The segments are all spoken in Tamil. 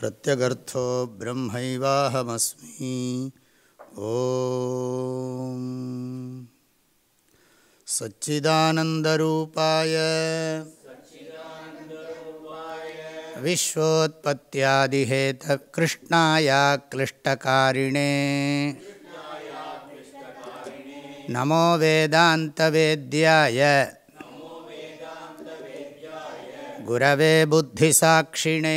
प्रत्यगर्थो ब्रह्मैवाहमस्मि। ॐ। सच्चिदानन्दरूपाय विश्वोत्पत्त्यादिहेत कृष्णाय क्लिष्टकारिणे। नमो वेदान्तवेद्याय। गुरवे बुद्धिसाक्षिणे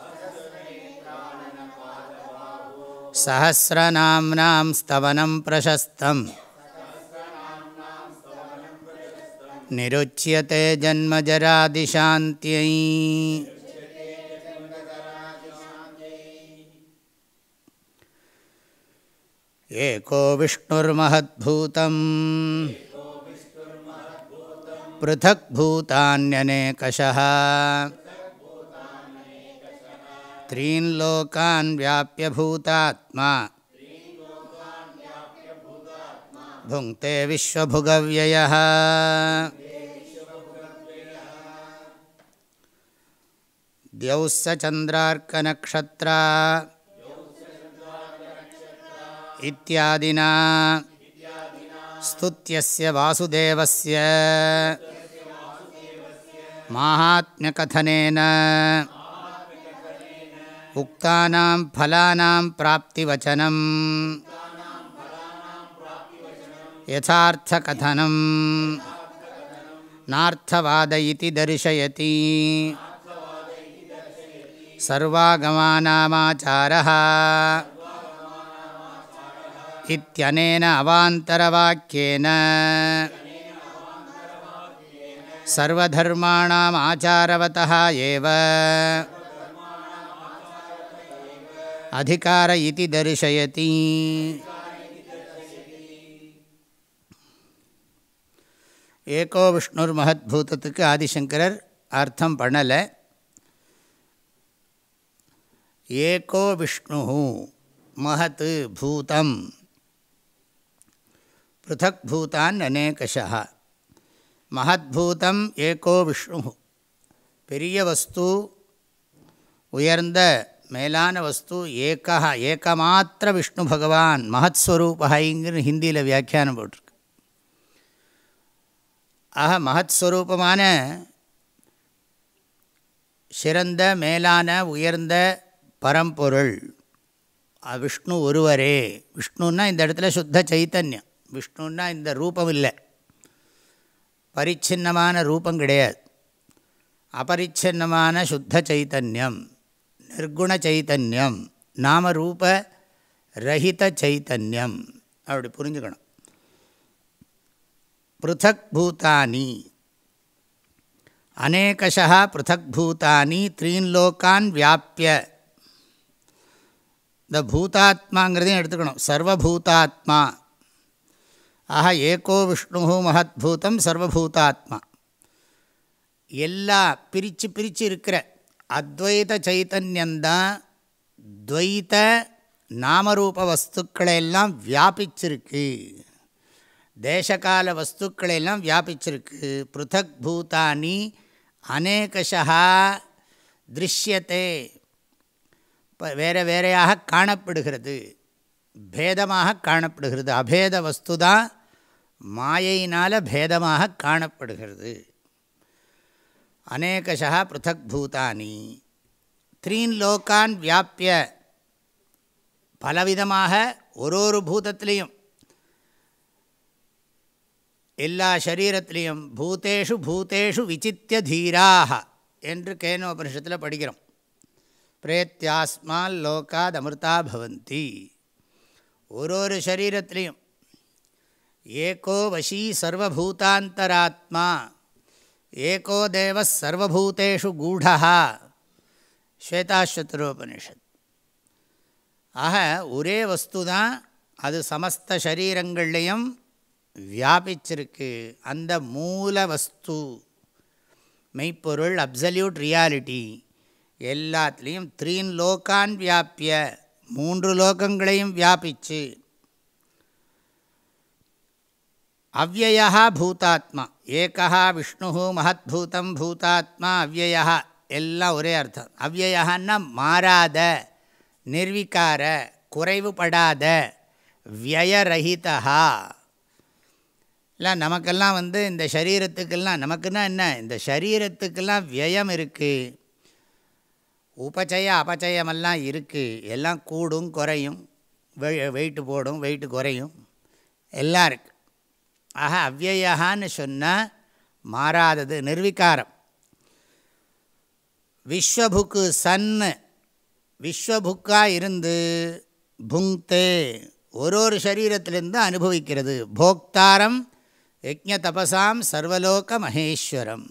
सहस्रनाम्नां स्तवनं प्रशस्तम् निरुच्यते जन्मजरादिशान्त्यै एको विष्णुर्महद्भूतम् पृथक्भूतान्यनेकशः त्रीन् लोकान् व्याप्य भूतात्मा भुङ्क्ते विश्वभुगव्ययः द्यौः स चन्द्रार्कनक्षत्रा इत्यादिना स्तुत्यस्य वासुदेवस्य माहात्म्यकथनेन उक्तानां फलानां प्राप्तिवचनं यथार्थकथनं नार्थवाद इति दर्शयति सर्वागमानामाचारः इत्यनेन अवान्तरवाक्येन सर्वधर्माणाम् आचारवतः एव अधिकार इति दर्शयति ஏகோ விஷ்ணுர் மகத்பூதத்துக்கு ஆதிசங்கரர் அர்த்தம் பண்ணலை ஏகோ விஷ்ணு மகத் பூதம் பிருத்தக் பூதான் அநேகஷா மகத்பூதம் ஏகோ விஷ்ணு பெரிய வஸ்து உயர்ந்த மேலான வஸ்து ஏக்கா ஏகமாத்திர விஷ்ணு பகவான் மகத்ஸ்வரூபஹைங்கிற ஹிந்தியில் வியாக்கியானம் போட்டிருக்கு. ஆக மகத்ஸ்வரூபமான சிறந்த மேலான உயர்ந்த பரம்பொருள் விஷ்ணு ஒருவரே. விஷ்ணுன்னா இந்த இடத்துல சுத்த சைத்தன்யம். விஷ்ணுன்னா இந்த ரூபம் இல்லை. பரிச்சின்னமான ரூபம் கிடையாது. அபரிச்சின்னமான சுத்த சைத்தன்யம். நிர்குண சைத்தன்யம் நாமரூப ரஹித சைத்தன்யம் அப்படி புரிஞ்சுக்கணும். பிருத்தக் பூதானி அநேகஷா பிருத்தக் பூதானி த்ரீன் லோக்கான் வியாபிய. இந்த பூதாத்மாங்கிறதையும் எடுத்துக்கணும். சர்வபூதாத்மா. ஆக ஏகோ விஷ்ணு மகத்பூதம் சர்வபூதாத்மா. எல்லா பிரித்து பிரித்து இருக்கிற அத்வைத சைத்தன்யந்தான் துவைத்த நாமரூப வஸ்துக்களெல்லாம் வியாபிச்சிருக்கு. தேசகால வஸ்துக்களெல்லாம் வியாபிச்சிருக்கு. பிருத்தக் பூதானி அநேகஷா திருஷ்யத்தே வேறு வேறையாக காணப்படுகிறது. பேதமாக காணப்படுகிறது. அபேத வஸ்து தான் மாயையினால் பேதமாக காணப்படுகிறது. அநேகஷா பிருத்தக் பூதானி த்ரீன் லோக்கான் வியாபிய பலவிதமாக ஒரு ஒரு பூதத்திலையும் எல்லா சரீரத்திலையும் பூத்தேஷு பூத்தேஷு விசித்திய தீராக என்று கேனோபனிஷத்தில் படிக்கிறோம். பிரேத்தியாஸ்மால் லோக்காத் அமிர்தா பவந்தி. ஒரு ஒரு சரீரத்திலையும் ஏகோ வசீ சர்வபூதாந்தராத்மா ஏகோ தேவ சர்வபூதேஷு கூடா ஸ்வேதாஸ்வத்ரோபனிஷத் ஆக ஒரே வஸ்து தான் அது சமஸ்த சரீரங்கள்லேயும் வியாபிச்சிருக்கு. அந்த மூல வஸ்து மெய்ப்பொருள் அப்சல்யூட் ரியாலிட்டி எல்லாத்துலேயும் த்ரீன் லோக்கான் வியாபிய மூன்று லோகங்களையும் வியாபிச்சு அவ்வயா பூதாத்மா. ஏகா விஷ்ணு மகத்பூதம் பூதாத்மா அவ்வயா எல்லாம் ஒரே அர்த்தம். அவ்வயான்னா மாறாத நிர்விகார குறைவுபடாத வியரஹிதா இல்லை நமக்கெல்லாம் வந்து இந்த சரீரத்துக்கெல்லாம் நமக்குன்னா என்ன? இந்த சரீரத்துக்கெல்லாம் வியம் இருக்குது உபச்சய அபச்சயமெல்லாம் இருக்குது எல்லாம் கூடும் குறையும். வெயிட்டு போடும் வெயிட்டு குறையும். எல்லாம் இருக்குது ஆக அவ்வயான்னு சொன்னால் மாறாதது நிர்விகாரம். விஸ்வபுக்கு சன்னு விஸ்வபுக்காக இருந்து புங்தே ஒரு ஒரு சரீரத்திலிருந்து அனுபவிக்கிறது. போக்தாரம் யஜ்ய தபசாம் சர்வலோக மகேஸ்வரம்.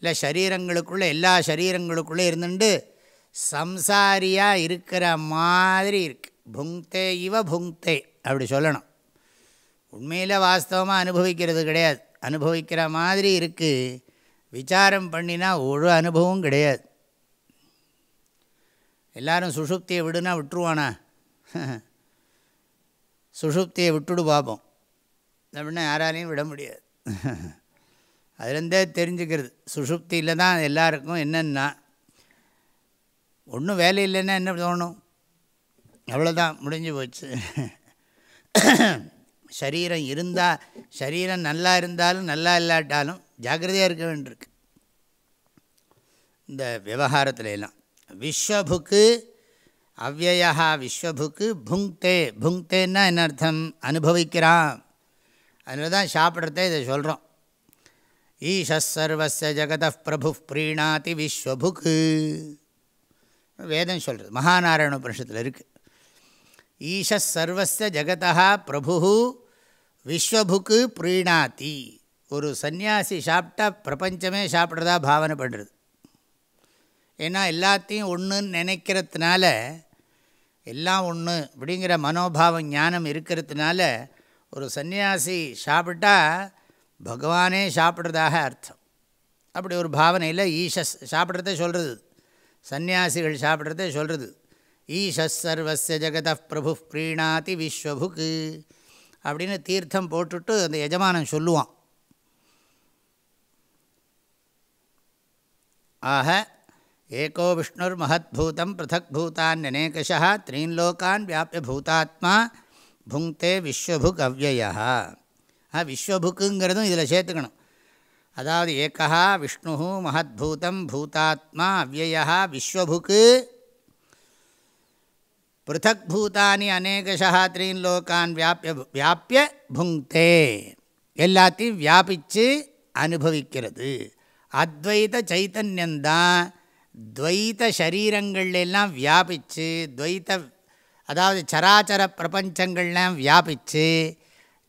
இல்லை சரீரங்களுக்குள்ளே எல்லா சரீரங்களுக்குள்ளே இருந்துட்டு சம்சாரியாக இருக்கிற மாதிரி இருக்கு. புங்தே இவ புங்தே அப்படி சொல்லணும். உண்மையில் வாஸ்தவமாக அனுபவிக்கிறது கிடையாது. அனுபவிக்கிற மாதிரி இருக்குது விசாரம் பண்ணினா ஒரு அனுபவம் கிடையாது. எல்லாரும் சுஷுப்தியை விடுனா விட்டுருவானா? சுஷுப்தியை விட்டுடு பார்ப்போம் அப்படின்னா யாராலையும் விட முடியாது. அதுலேருந்தே தெரிஞ்சுக்கிறது. சுஷுப்தியில் தான் எல்லாருக்கும் என்னென்னா ஒன்றும் வேலை இல்லைன்னா என்ன தோணும்? அவ்வளோதான் முடிஞ்சு போச்சு. சரீரம் இருந்தால் சரீரம் நல்லா இருந்தாலும் நல்லா இல்லாட்டாலும் ஜாக்கிரதையாக இருக்க வேண்டியிருக்கு. இந்த விவகாரத்துல எல்லாம். விஸ்வபுக்கு அவ்வயா விஸ்வபுக்கு புங்தே புங்தேன்னா என்ன அர்த்தம்? அனுபவிக்கிறான். அதனால தான் சாப்பிட்றத இதை சொல்கிறோம் ஈஷர்வச ஜெகத பிரபு பிரீணாதி விஸ்வபுக்கு. வேதம் சொல்கிறது மகாநாராயண உபனிஷத்தில் இருக்குது ஈஷர்வச ஜெகதா பிரபு விஸ்வபுக்கு பிரீணாத்தி ஒரு சந்நியாசி சாப்பிட்டா பிரபஞ்சமே சாப்பிட்றதா பாவனை பண்ணுறது ஏன்னா எல்லாத்தையும் ஒன்றுன்னு நினைக்கிறதுனால எல்லாம் ஒன்று அப்படிங்கிற மனோபாவம் ஞானம் இருக்கிறதுனால ஒரு சன்னியாசி சாப்பிட்டா பகவானே சாப்பிட்றதாக அர்த்தம். அப்படி ஒரு பாவனையில் ஈஷஸ் சாப்பிட்றதே சொல்கிறது சந்நியாசிகள் சாப்பிட்றதே சொல்கிறது ஈஷஸ் சர்வஸ்ய ஜெகத பிரபு ப்ரீணாதி விஸ்வபுக்கு அப்படின்னு தீர்த்தம் போட்டுட்டு அந்த எஜமானன் சொல்லுவான். ஆக ஏகோ விஷ்ணுர் மகத்பூதம் பிருத்தக் பூதான் அநேகஷா த்ரீன் லோகான் வியாபிய பூதாத்மா புங்தே விஸ்வபுக் அவ்வயா ஆ விஸ்வபுக்குங்கிறதும் இதில் சேர்த்துக்கணும். அதாவது ஏகா விஷ்ணு மகத்பூதம் பூதாத்மா அவ்வயா விஸ்வபுக்கு பிருத்தக் பூதானி அநேகஷா த்ரீன் லோகான் வியாபிய வியாபிய புங்கே எல்லாத்தையும் வியாபித்து அனுபவிக்கிறது அத்வைத சைத்தன்யந்தான் துவைத்த சரீரங்கள்லாம் வியாபித்து துவைத்த அதாவது சராச்சர பிரபஞ்சங்கள்லாம் வியாபித்து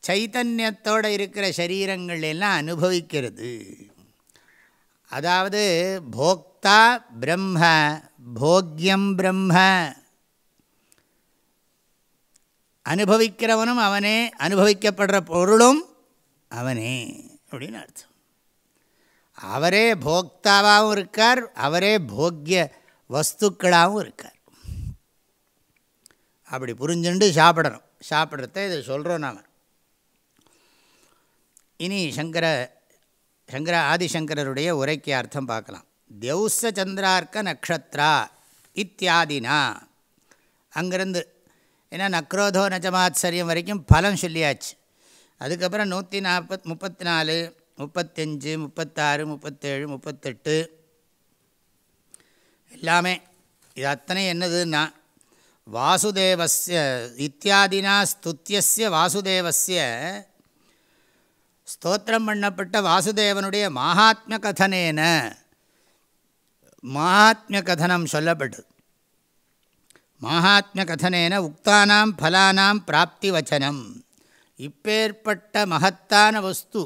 சைத்தன்யத்தோடு இருக்கிற சரீரங்கள் எல்லாம் அனுபவிக்கிறது அதாவது போக்தா பிரம்ம போக்யம் பிரம்ம அனுபவிக்கிறவனும் அவனே அனுபவிக்கப்படுற பொருளும் அவனே அப்படின்னு அர்த்தம். அவரே போக்தாவாகவும் இருக்கார் அவரே போக்கிய வஸ்துக்களாகவும் இருக்கார். அப்படி புரிஞ்சுண்டு சாப்பிடணும். சாப்பிட்றத இதை சொல்கிறோம் நாம். இனி சங்கர சங்கர ஆதிசங்கரருடைய உரைக்கு அர்த்தம் பார்க்கலாம். தியௌச சந்திரார்க்க நக்ஷத்ரா இத்தியாதினா. அங்கேருந்து ஏன்னா நக்ரோதோ நஜமாச்சரியம் வரைக்கும் பலம் சொல்லியாச்சு. அதுக்கப்புறம் நூற்றி நாற்பத் முப்பத்தி நாலு முப்பத்தஞ்சு முப்பத்தாறு முப்பத்தேழு முப்பத்தெட்டு. எல்லாமே இது அத்தனை என்னதுன்னா வாசுதேவஸ்ய இத்தியாதினா ஸ்துத்தியஸ்ய வாசுதேவஸ்ய ஸ்தோத்திரம் பண்ணப்பட்ட வாசுதேவனுடைய மகாத்மிய கதனேன மகாத்மிய கதனம் சொல்லப்பட்டது. மாகாத்மிய கதனேன உக்தானாம் ஃபலானாம் பிராப்தி வச்சனம் இப்பேற்பட்ட மகத்தான வஸ்து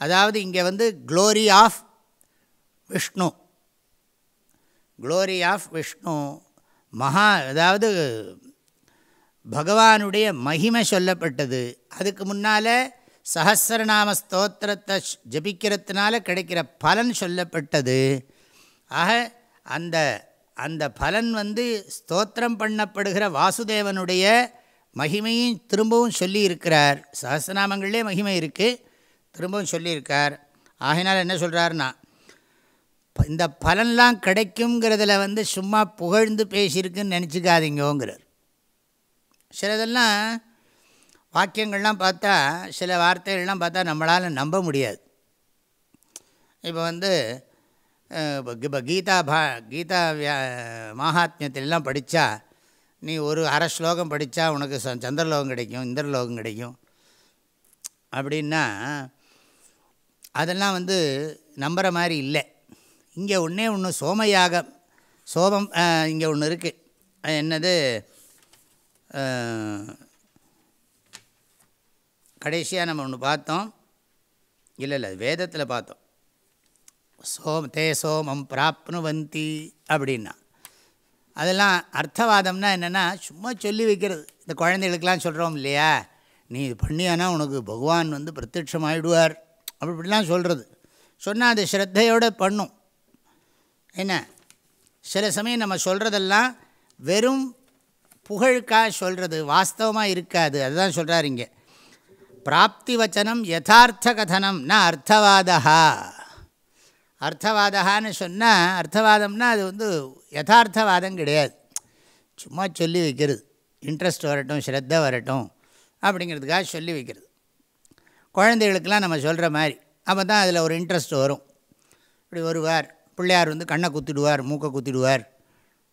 அதாவது இங்கே வந்து glory of Vishnu. Glory of Vishnu மகா அதாவது பகவானுடைய மகிமை சொல்லப்பட்டது. அதுக்கு முன்னால் சஹசிரநாம ஸ்தோத்திரத்தை ஜபிக்கிறதுனால கிடைக்கிற பலன் சொல்லப்பட்டது. ஆக அந்த அந்த பலன் வந்து ஸ்தோத்திரம் பண்ணப்படுகிற வாசுதேவனுடைய மகிமையும் திரும்பவும் சொல்லியிருக்கிறார். சஹசிரநாமங்களே மகிமை இருக்குது திரும்பவும் சொல்லியிருக்கார். ஆகினால் என்ன சொல்கிறாருன்னா இந்த பலன்லாம் கிடைக்குங்கிறதுல வந்து சும்மா புகழ்ந்து பேசியிருக்குன்னு நினச்சிக்காதீங்கோங்கிறார். சிலதெல்லாம் வாக்கியங்கள்லாம் பார்த்தா சில வார்த்தைகள்லாம் பார்த்தா நம்மளால் நம்ப முடியாது. இப்போ வந்து இப்போ கீதா பா கீதா வியா மகாத்மியத்திலெல்லாம் படித்தா நீ ஒரு அரை ஸ்லோகம் படித்தா உனக்கு சந்திரலோகம் கிடைக்கும் இந்திரலோகம் கிடைக்கும். அப்படின்னா அதெல்லாம் வந்து நம்புகிற மாதிரி இல்லை. இங்கே ஒன்றே ஒன்று சோமயாகம் சோமம் இங்கே ஒன்று இருக்குது என்னது? கடைசியாக நம்ம ஒன்று பார்த்தோம். இல்லை இல்லை வேதத்தில் பார்த்தோம். சோம் தே சோமம் பிராப்னுவந்தி அப்படின்னா. அதெல்லாம் அர்த்தவாதம்னா என்னென்னா சும்மா சொல்லி வைக்கிறது. இந்த குழந்தைகளுக்கெல்லாம் சொல்கிறோம் இல்லையா? நீ இது பண்ணியானா உனக்கு பகவான் வந்து பிரத்யட்சமாகிடுவார் அப்படி இப்படிலாம் சொல்கிறது சொன்னால் அது ஸ்ரத்தையோடு பண்ணும். என்ன? சில சமயம் நம்ம சொல்கிறதெல்லாம் வெறும் புகழுக்காக சொல்கிறது வாஸ்தவமாக இருக்காது. அதுதான் சொல்கிறார் இங்கே. பிராப்தி வச்சனம் யதார்த்த கதனம் ந அர்த்தவாதா அர்த்தவாதான்னு சொன்னால் அர்த்தவாதம்னா அது வந்து யதார்த்தவாதம் கிடையாது. சும்மா சொல்லி வைக்கிறது. இன்ட்ரெஸ்ட் வரட்டும் ஸ்ரத்த வரட்டும் அப்படிங்கிறதுக்காக சொல்லி வைக்கிறது. குழந்தைகளுக்கெல்லாம் நம்ம சொல்கிற மாதிரி அப்போ தான் அதில் ஒரு இன்ட்ரெஸ்ட் வரும். இப்படி வருவார் பிள்ளையார் வந்து கண்ணை குத்திடுவார் மூக்கை குத்திடுவார்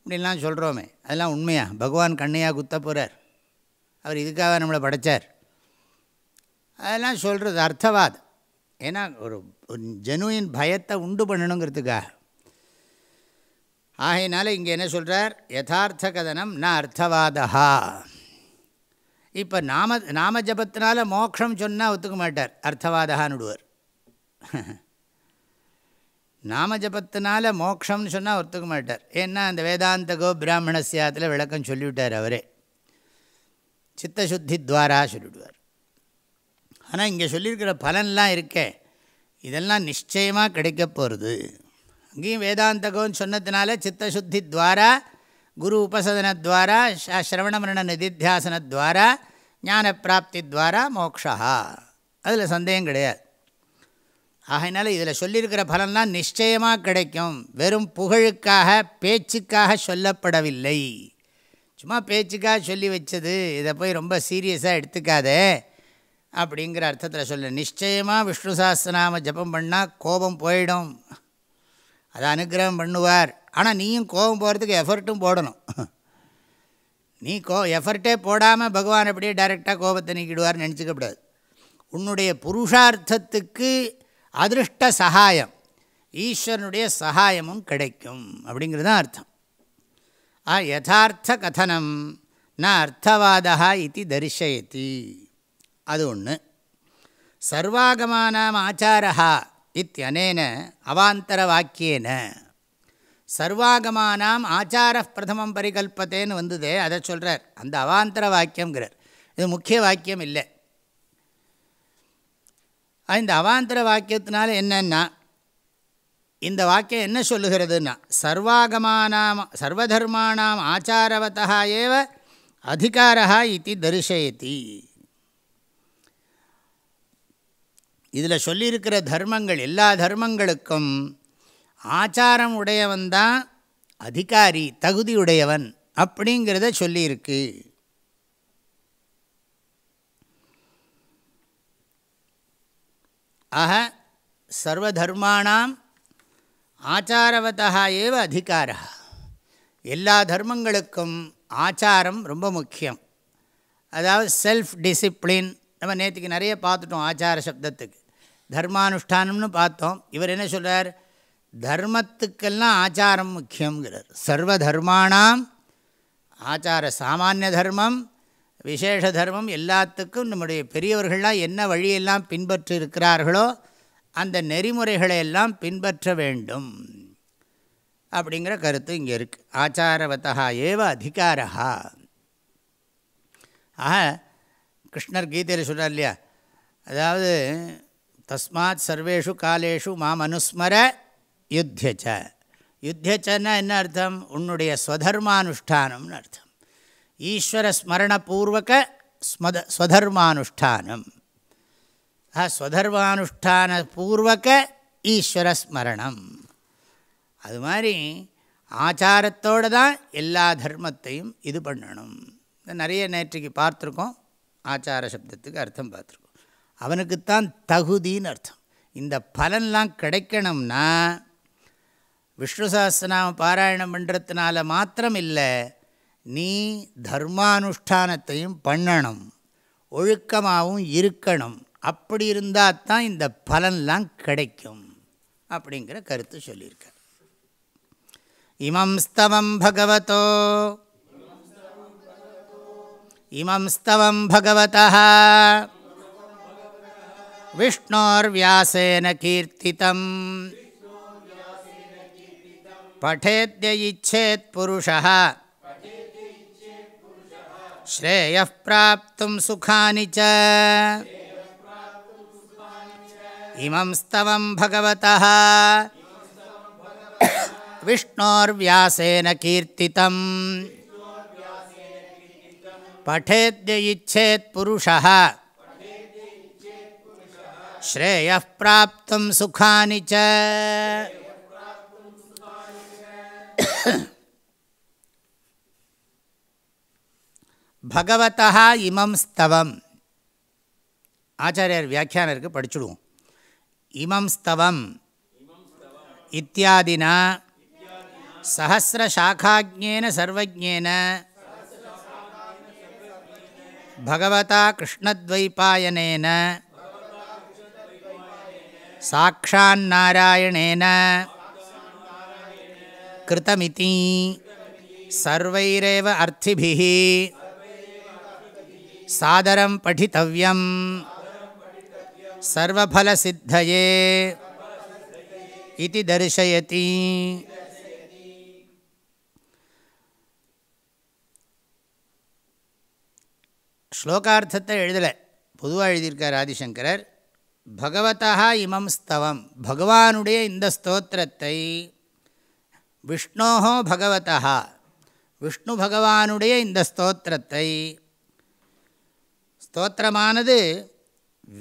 இப்படிலாம் சொல்கிறோமே அதெல்லாம் உண்மையா? பகவான் கண்ணையாக குத்த போகிறார் அவர் இதுக்காக நம்மளை படைத்தார் அதெல்லாம் சொல்கிறது அர்த்தவாதம். ஏன்னா ஒரு ஜெனுவின் பயத்தை உண்டு பண்ணணுங்கிறதுக்காக. ஆகையினால இங்கே என்ன சொல்கிறார் யதார்த்த கதனம் ந அர்த்தவாதா இப்போ நாம நாம ஜபத்தினால மோக்ஷம் சொன்னால் ஒத்துக்க மாட்டார். அர்த்தவாதகான்னுடுவர் நாம ஜபத்தினால மோக்ஷம்னு சொன்னால் ஒத்துக்க மாட்டார். ஏன்னா அந்த வேதாந்தகோ பிராமணசியாத்தில் விளக்கம் சொல்லிவிட்டார் அவரே. சித்தசுத்தி துவாரா சொல்லிவிடுவார். ஆனால் இங்கே சொல்லியிருக்கிற பலன்லாம் இருக்கே. இதெல்லாம் நிச்சயமாக கிடைக்க போகிறது அங்கேயும் வேதாந்தகோன்னு சொன்னதுனால சித்தசுத்தி துவாரா குரு உபசதனத்வாரா ஸ்ரவணமரண நிதித்தியாசனத்வாரா ஞான பிராப்தி துவாரா மோக்ஷா. அதில் சந்தேகம் கிடையாது. ஆகையினால இதில் சொல்லியிருக்கிற பலன்லாம் நிச்சயமாக கிடைக்கும். வெறும் புகழுக்காக பேச்சுக்காக சொல்லப்படவில்லை. சும்மா பேச்சுக்காக சொல்லி வச்சது. இதை போய் ரொம்ப சீரியஸாக எடுத்துக்காதே. அப்படிங்கிற அர்த்தத்தில் சொல்லு. நிச்சயமாக விஷ்ணு சாஸ்திரநாம ஜபம் பண்ணால் கோபம் போயிடும். அதை அனுகிரகம் பண்ணுவார். ஆனால் நீயும் கோபம் போகிறதுக்கு எஃபர்ட்டும் போடணும். நீ கோ எஃபர்ட்டே போடாமல் பகவான் அப்படியே டைரெக்டாக கோபத்தை நீக்கிடுவார்னு நினச்சிக்கப்படாது உன்னுடைய புருஷார்த்தத்துக்கு அதிருஷ்ட சகாயம். ஈஸ்வரனுடைய சகாயமும் கிடைக்கும் அப்படிங்கிறது தான் அர்த்தம். ஆ யதார்த்த கதனம். ந அர்த்தவாதா இது தரிசயத்தி அது ஒன்று சர்வாகமானாம் ஆச்சாரா இத்தியனேன அவாந்தர வாக்கியேன சர்வாகமானாம் ஆச்சார பிரதமம் பரிகல்பத்தேன்னு வந்ததே அதை சொல்கிறார் அந்த அவாந்தர வாக்கியங்கிறார் இது முக்கிய வாக்கியம் இல்லை. இந்த அவாந்தர வாக்கியத்தினால என்னன்னா இந்த வாக்கியம் என்ன சொல்லுகிறதுனா சர்வாகமானாம் சர்வதர்மானாம் ஆச்சாரவத்தா ஏவ அதிகாரா இது தரிசயத்தி இதில் சொல்லியிருக்கிற தர்மங்கள் எல்லா தர்மங்களுக்கும் ஆச்சாரம் உடையவன் தான் அதிகாரி தகுதி உடையவன் அப்படிங்கிறத சொல்லியிருக்கு. ஆக சர்வதர்மாணாம் ஆச்சாரவதா ஏவ அதிகாரா எல்லா தர்மங்களுக்கும் ஆச்சாரம் ரொம்ப முக்கியம். அதாவது செல்ஃப் டிசிப்ளின் நம்ம நேற்றுக்கு நிறைய பார்த்துட்டோம் ஆச்சார சப்தத்துக்கு. தர்மானுஷ்டானம்னு பார்த்தோம். இவர் என்ன சொல்கிறார் தர்மத்துக்கெல்லாம் ஆச்சாரம் முக்கியங்கிறார் சர்வ தர்மானாம் ஆச்சார சாமானிய தர்மம் விசேஷ தர்மம் எல்லாத்துக்கும் நம்முடைய பெரியவர்கள்லாம் என்ன வழியெல்லாம் பின்பற்றி இருக்கிறார்களோ அந்த நெறிமுறைகளை எல்லாம் பின்பற்ற வேண்டும். அப்படிங்கிற கருத்து இங்கே இருக்குது ஆச்சாரவத்தா ஏவ அதிகாரா ஆக கிருஷ்ணர் கீதையில் சொல்கிறார் இல்லையா? அதாவது தஸ்மாத் சர்வேஷு காலேஷு மாம் அனுஸ்மர யுத்தியச்ச. யுத்தியச்சன்னா என்ன அர்த்தம்? உன்னுடைய ஸ்வதர்மானுஷ்டானம்னு அர்த்தம். ஈஸ்வர ஸ்மரணபூர்வக ஸ்மத ஸ்வதர்மானுஷ்டானம். ஸ்வதர்மானுஷ்டான பூர்வக ஈஸ்வர ஸ்மரணம். அது மாதிரி ஆச்சாரத்தோடு தான் எல்லா தர்மத்தையும் இது பண்ணணும். நிறைய நேற்றுக்கு பார்த்துருக்கோம். ஆச்சார சப்தத்துக்கு அர்த்தம் பார்த்துருக்கோம். அவனுக்குத்தான் தகுதின்னு அர்த்தம். இந்த பலன்லாம் கிடைக்கணும்னா விஷ்ணு சஹஸ்ரநாம பாராயணம் பண்ணுறதுனால மாத்திரம் இல்லை நீ தர்மானுஷ்டானத்தையும் பண்ணணும் ஒழுக்கமாகவும் இருக்கணும். அப்படி இருந்தால் தான் இந்த பலன்லாம் கிடைக்கும் அப்படிங்கிற கருத்து சொல்லியிருக்க இமம் ஸ்தவம் பகவதோ. இமம் ஸ்தவம் பகவதா विष्णोर्व्यासेन कीर्तितम्। पठेद्य इच्छेत्पुरुषः श्रेयः प्राप्तुं सुखानि च। इमं स्तवं भगवतः। विष्णोर्व्यासेन कीर्तितं पठेद्य इच्छेत्पुरुषः श्रेयः प्राप्तुं सुखानि च பகவதா இமம் ஸ்தவம் ஆச்சாரியர் வியாக்கியானம் இருக்குது படிச்சுடுவோம் இமம் ஸ்தவம் இத்தியாதினா சஹசிரசாக்காஜேன சர்வஜேன பகவதா கிருஷ்ணத்வைபாயனேன சாட்சான்னாராயணேன கிருதமிதி சர்வைரேவ அர்த்திபிः சாதரம் படித்தவியம் சர்வபலசித்தயே இது தரிசயதி ஸ்லோகார்த்தத்தை எழுதலை பொதுவாக எழுதியிருக்கார் ஆதிசங்கரர். பகவதா இமம் ஸ்தவம். பகவானுடைய இந்த ஸ்தோத்திரத்தை விஷ்ணோஹோ பகவதா. விஷ்ணு பகவானுடைய இந்த ஸ்தோத்திரத்தை ஸ்தோத்திரமானது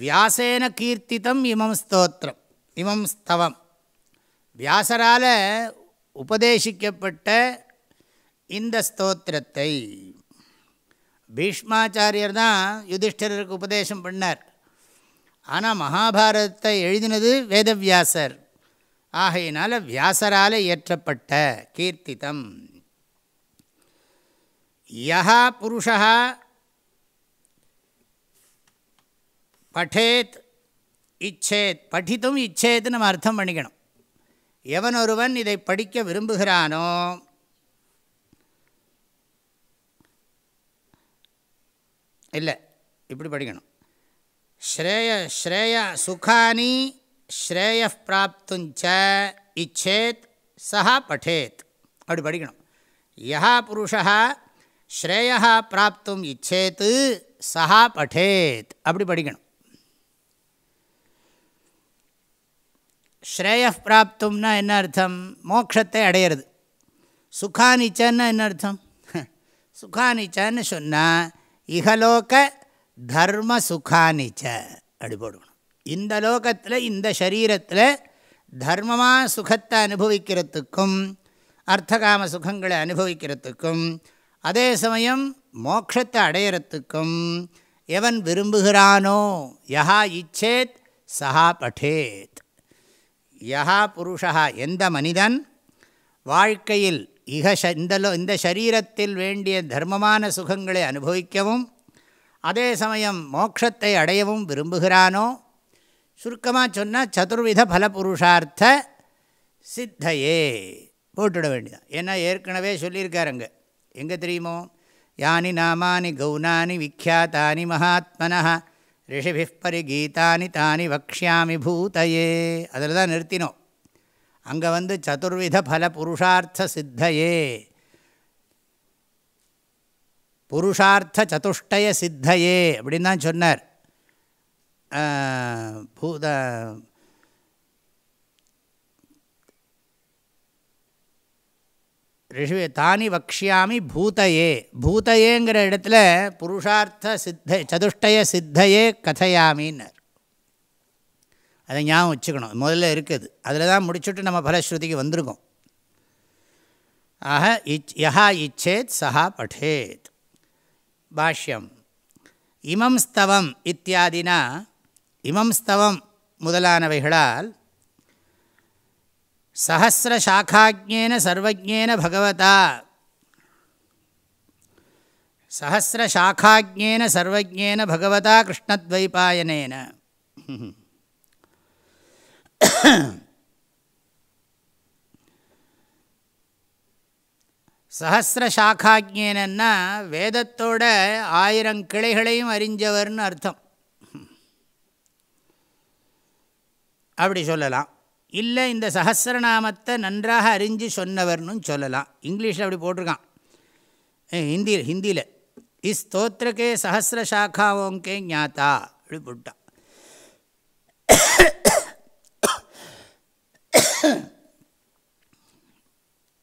வியாசேன கீர்த்தித்தம் இமம் ஸ்தோத்திரம். இமம் ஸ்தவம். வியாசரால் உபதேசிக்கப்பட்ட இந்த ஸ்தோத்திரத்தை. பீஷ்மாச்சாரியர் தான் யுதிஷ்டருக்கு உபதேசம் பண்ணார். ஆனால் மகாபாரதத்தை எழுதினது வேதவியாசர். ஆகையினால் வியாசரால் இயற்றப்பட்ட கீர்த்திதம். யா புருஷா பட்டேத் இச்சேத் படித்தும் இச்சேத் நம்ம அர்த்தம் பண்ணிக்கணும். எவன் ஒருவன் இதை படிக்க விரும்புகிறானோ இல்லை இப்படி படிக்கணும். ஸ்ரேய ஸ்ரேய சுகானி ஸ்ரேய பிராப்துஞ்ச இச்சேத் சஹா பட்டேத் அப்படி படிக்கணும். யா புருஷா ஸ்ரேயா பிராப்தும் இச்சேத்து சஹா பட்டேத் அப்படி படிக்கணும். ஸ்ரேய பிராப்தும்னா என்ன அர்த்தம்? மோட்சத்தை அடையிறது. சுகானிச்சன்னா என்ன அர்த்தம்? சுகானிச்சான்னு சொன்னால் இகலோக தர்ம சுகானிச்ச அப்படி போடணும் இந்த லோகத்தில் இந்த சரீரத்தில் தர்மமாக சுகத்தை அனுபவிக்கிறதுக்கும் அர்த்தகாம சுகங்களை அனுபவிக்கிறதுக்கும் அதே சமயம் மோட்சத்தை அடையிறத்துக்கும் எவன் விரும்புகிறானோ யஹா இச்சேத் சஹா பட்டேத் யஹா புருஷா எந்த மனிதன் வாழ்க்கையில் இக இந்த இந்த சரீரத்தில் வேண்டிய தர்மமான சுகங்களை அனுபவிக்கவும் அதே சமயம் மோட்சத்தை அடையவும் விரும்புகிறானோ? சுருக்கமாக சொன்னால் சதுர்வித பலபுருஷார்த்த சித்தையே. போட்டுட வேண்டியதான் ஏன்னா ஏற்கனவே சொல்லியிருக்காருங்க. எங்கே தெரியுமோ? யானி நாமானி கௌனானி விக்கியாத்தானி மகாத்மனா ரிஷிபி பரிகீதானி தானி வக்ஷாமி பூதையே. அதில் தான் நிறுத்தினோம். அங்கே வந்து சதுர்வித பல புருஷார்த்த சித்தையே. புருஷார்த்த சதுஷ்டய சித்தையே அப்படின்னு தான் சொன்னார் பூத ரிஷி தானி வக்ஷியாமி பூதையே. பூதையேங்கிற இடத்துல புருஷார்த்த சித்த சதுஷ்டய சித்தையே கதையாமின்னர். அதை ஞாபகம் வச்சுக்கணும். முதல்ல இருக்குது. அதில் தான் முடிச்சுட்டு நம்ம பலஸ்ருதிக்கு வந்திருக்கோம். ஆக இச் யஹா இச்சேத் சஹா படேத். பாஷ்யம். இமம் ஸ்தவம் இத்தியாதினா இமம் ஸ்தவம் முதலானவைகளால் சஹசிரசாக்காஜேன சர்வஜேன பகவதா. சஹசிரசாக்காஜேன சர்வஜேன பகவதா கிருஷ்ணத்வைபாயனேன. சஹசிரசாக்காஜேனன்னா வேதத்தோட ஆயிரம் கிளைகளையும் அறிஞ்சவர்னு அர்த்தம். அப்படி சொல்லலாம். இல்லை இந்த சஹசிரநாமத்தை நன்றாக அறிஞ்சு சொன்னவர்னு சொல்லலாம். இங்கிலீஷில் அப்படி போட்டிருக்கான். ஹிந்தியில் ஹிந்தியில். இஸ் ஸ்தோத்திரக்கே சஹசிர ஞாத்தா அப்படி போட்டான்.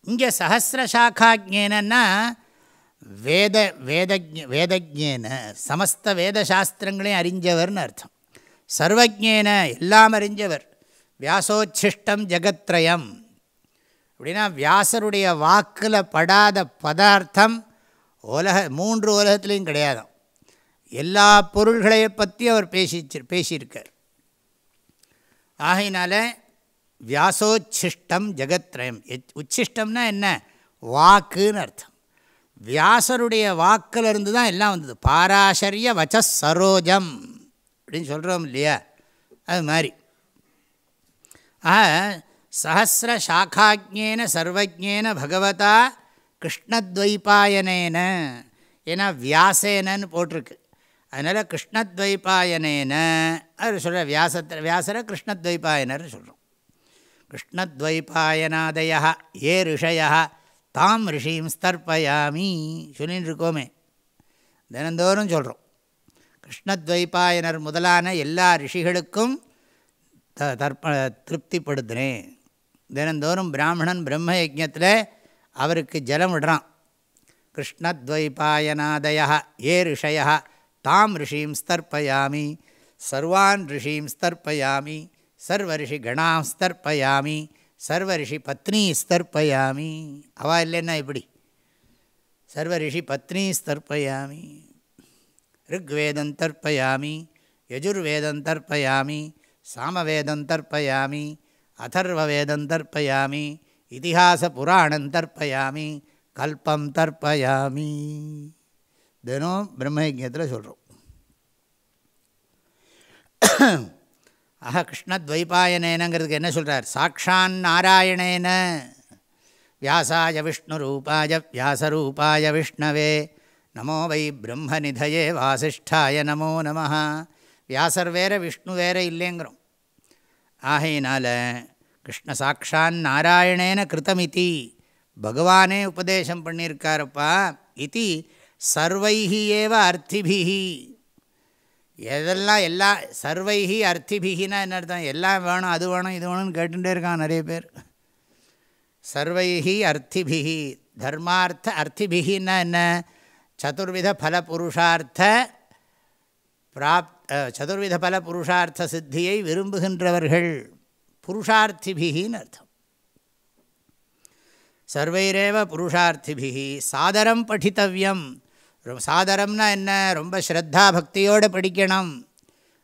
இங்கே சஹசிர சாக்காஜேனா வேத வேதஜ வேதஜேன சமஸ்த வேதசாஸ்திரங்களையும் அறிஞ்சவர்னு அர்த்தம். சர்வஜேன எல்லாம் அறிஞ்சவர். வியாசோச்சிஷ்டம் ஜெகத்ரயம். அப்படின்னா வியாசருடைய வாக்கில் படாத பதார்த்தம் உலக மூன்று உலகத்துலேயும் கிடையாதாம். எல்லா பொருள்களையும் பற்றி அவர் பேசி பேசியிருக்கார். ஆகையினால வியாசோச்சிஷ்டம் ஜெகத்ரயம். உச்சிஷ்டம்னா என்ன? வாக்குன்னு அர்த்தம். வியாசருடைய வாக்கிலிருந்து தான் எல்லாம் வந்தது. பாராசரிய வச்ச சரோஜம் அப்படின்னு சொல்கிறோம் இல்லையா? அது மாதிரி. ஆக சஹசிர சாக்காஜேன சர்வஜேன பகவதா கிருஷ்ணத்வைபாயனேன. ஏன்னா வியாசேனன்னு போட்டிருக்கு. அதனால் கிருஷ்ணத்வைபாயனேன. அது சொல்கிற வியாசத்தில் வியாசரை கிருஷ்ணத்வைபாயனர் சொல்கிறோம் கிருஷ்ணத்வைபாயனாதய ஏ ரிஷய தாம் ரிஷியும் ஸ்தர்ப்பயாமி. சொல்லின்னு இருக்கோமே தினந்தோறும் சொல்கிறோம் கிருஷ்ணத்வைபாயனர் முதலான எல்லா ரிஷிகளுக்கும் த தர்ப்ப திருப்திப்படுத்துகிறேன் தினந்தோறும் பிராமணன் பிரம்ம யஜத்தில் அவருக்கு ஜலம் விடுறான். கிருஷ்ணத்வைபாயனாதய ஏ ரிஷய தாம் ரிஷிம் ஸ்தர்ப்பயாமி. சர்வான் ரிஷிம் ஸ்தர்ப்பயாமி. சர்வரிஷி கணாம் ஸ்தர்ப்பயாமி சர்வ பத்னி ஸ்தர்ப்பயாமி அவா இல்லைன்னா எப்படி? சர்வரிஷி பத்னி ஸ்தர்ப்பயாமி ருக்வேதம் தர்ப்பயாமி யஜுர்வேதம் தர்ப்பயாமி சாமவேதம் தர்ப்பயாமி அதர்வவேதம் தர்ப்பயாமி இதிஹாச புராணம் தர்ப்பயாமி கல்பம் தர்ப்பயாமி தினம் பிரம்மயஜத்தில் சொல்கிறோம் ஆஹா கிருஷ்ணத்வைபாயனேனங்கிறதுக்கு என்ன சொல்கிறார் சாட்சான் நாராயணேன. வியாசாய விஷ்ணு ரூபாய வியாசரூபாய விஷ்ணவே. நமோ வை பிரம்மநிதயே வாசிஷ்டாய நமோ நம வியாசர் வேற விஷ்ணு வேற இல்லைங்கிறோம். ஆகையினால கிருஷ்ண சாட்சான் நாராயணேன கிருத்தமிதி. பகவானே உபதேசம் பண்ணியிருக்காருப்பா. இது சர்வைஹி ஏவ அர்த்திபிஹி. எதெல்லாம் எல்லா சர்வைஹி அர்த்திபிகினா என்ன அர்த்தம்? எல்லாம் வேணும் அது வேணும் இது வேணும்னு கேட்டுகிட்டே இருக்கான் நிறைய பேர். சர்வைஹி அர்த்திபிகி தர்மார்த்த அர்த்திபிகின்னா என்ன? சதுர்வித பல புருஷார்த்த பிராப் சதுர்வித பல புருஷார்த்த சித்தியை விரும்புகின்றவர்கள். புருஷார்த்திபிகின்னு அர்த்தம். சர்வைரேவ புருஷார்த்திபிகி சாதரம் படித்தவியம். சாதரம்னா என்ன? ரொம்ப ஸ்ரத்தா பக்தியோடு படிக்கணும்.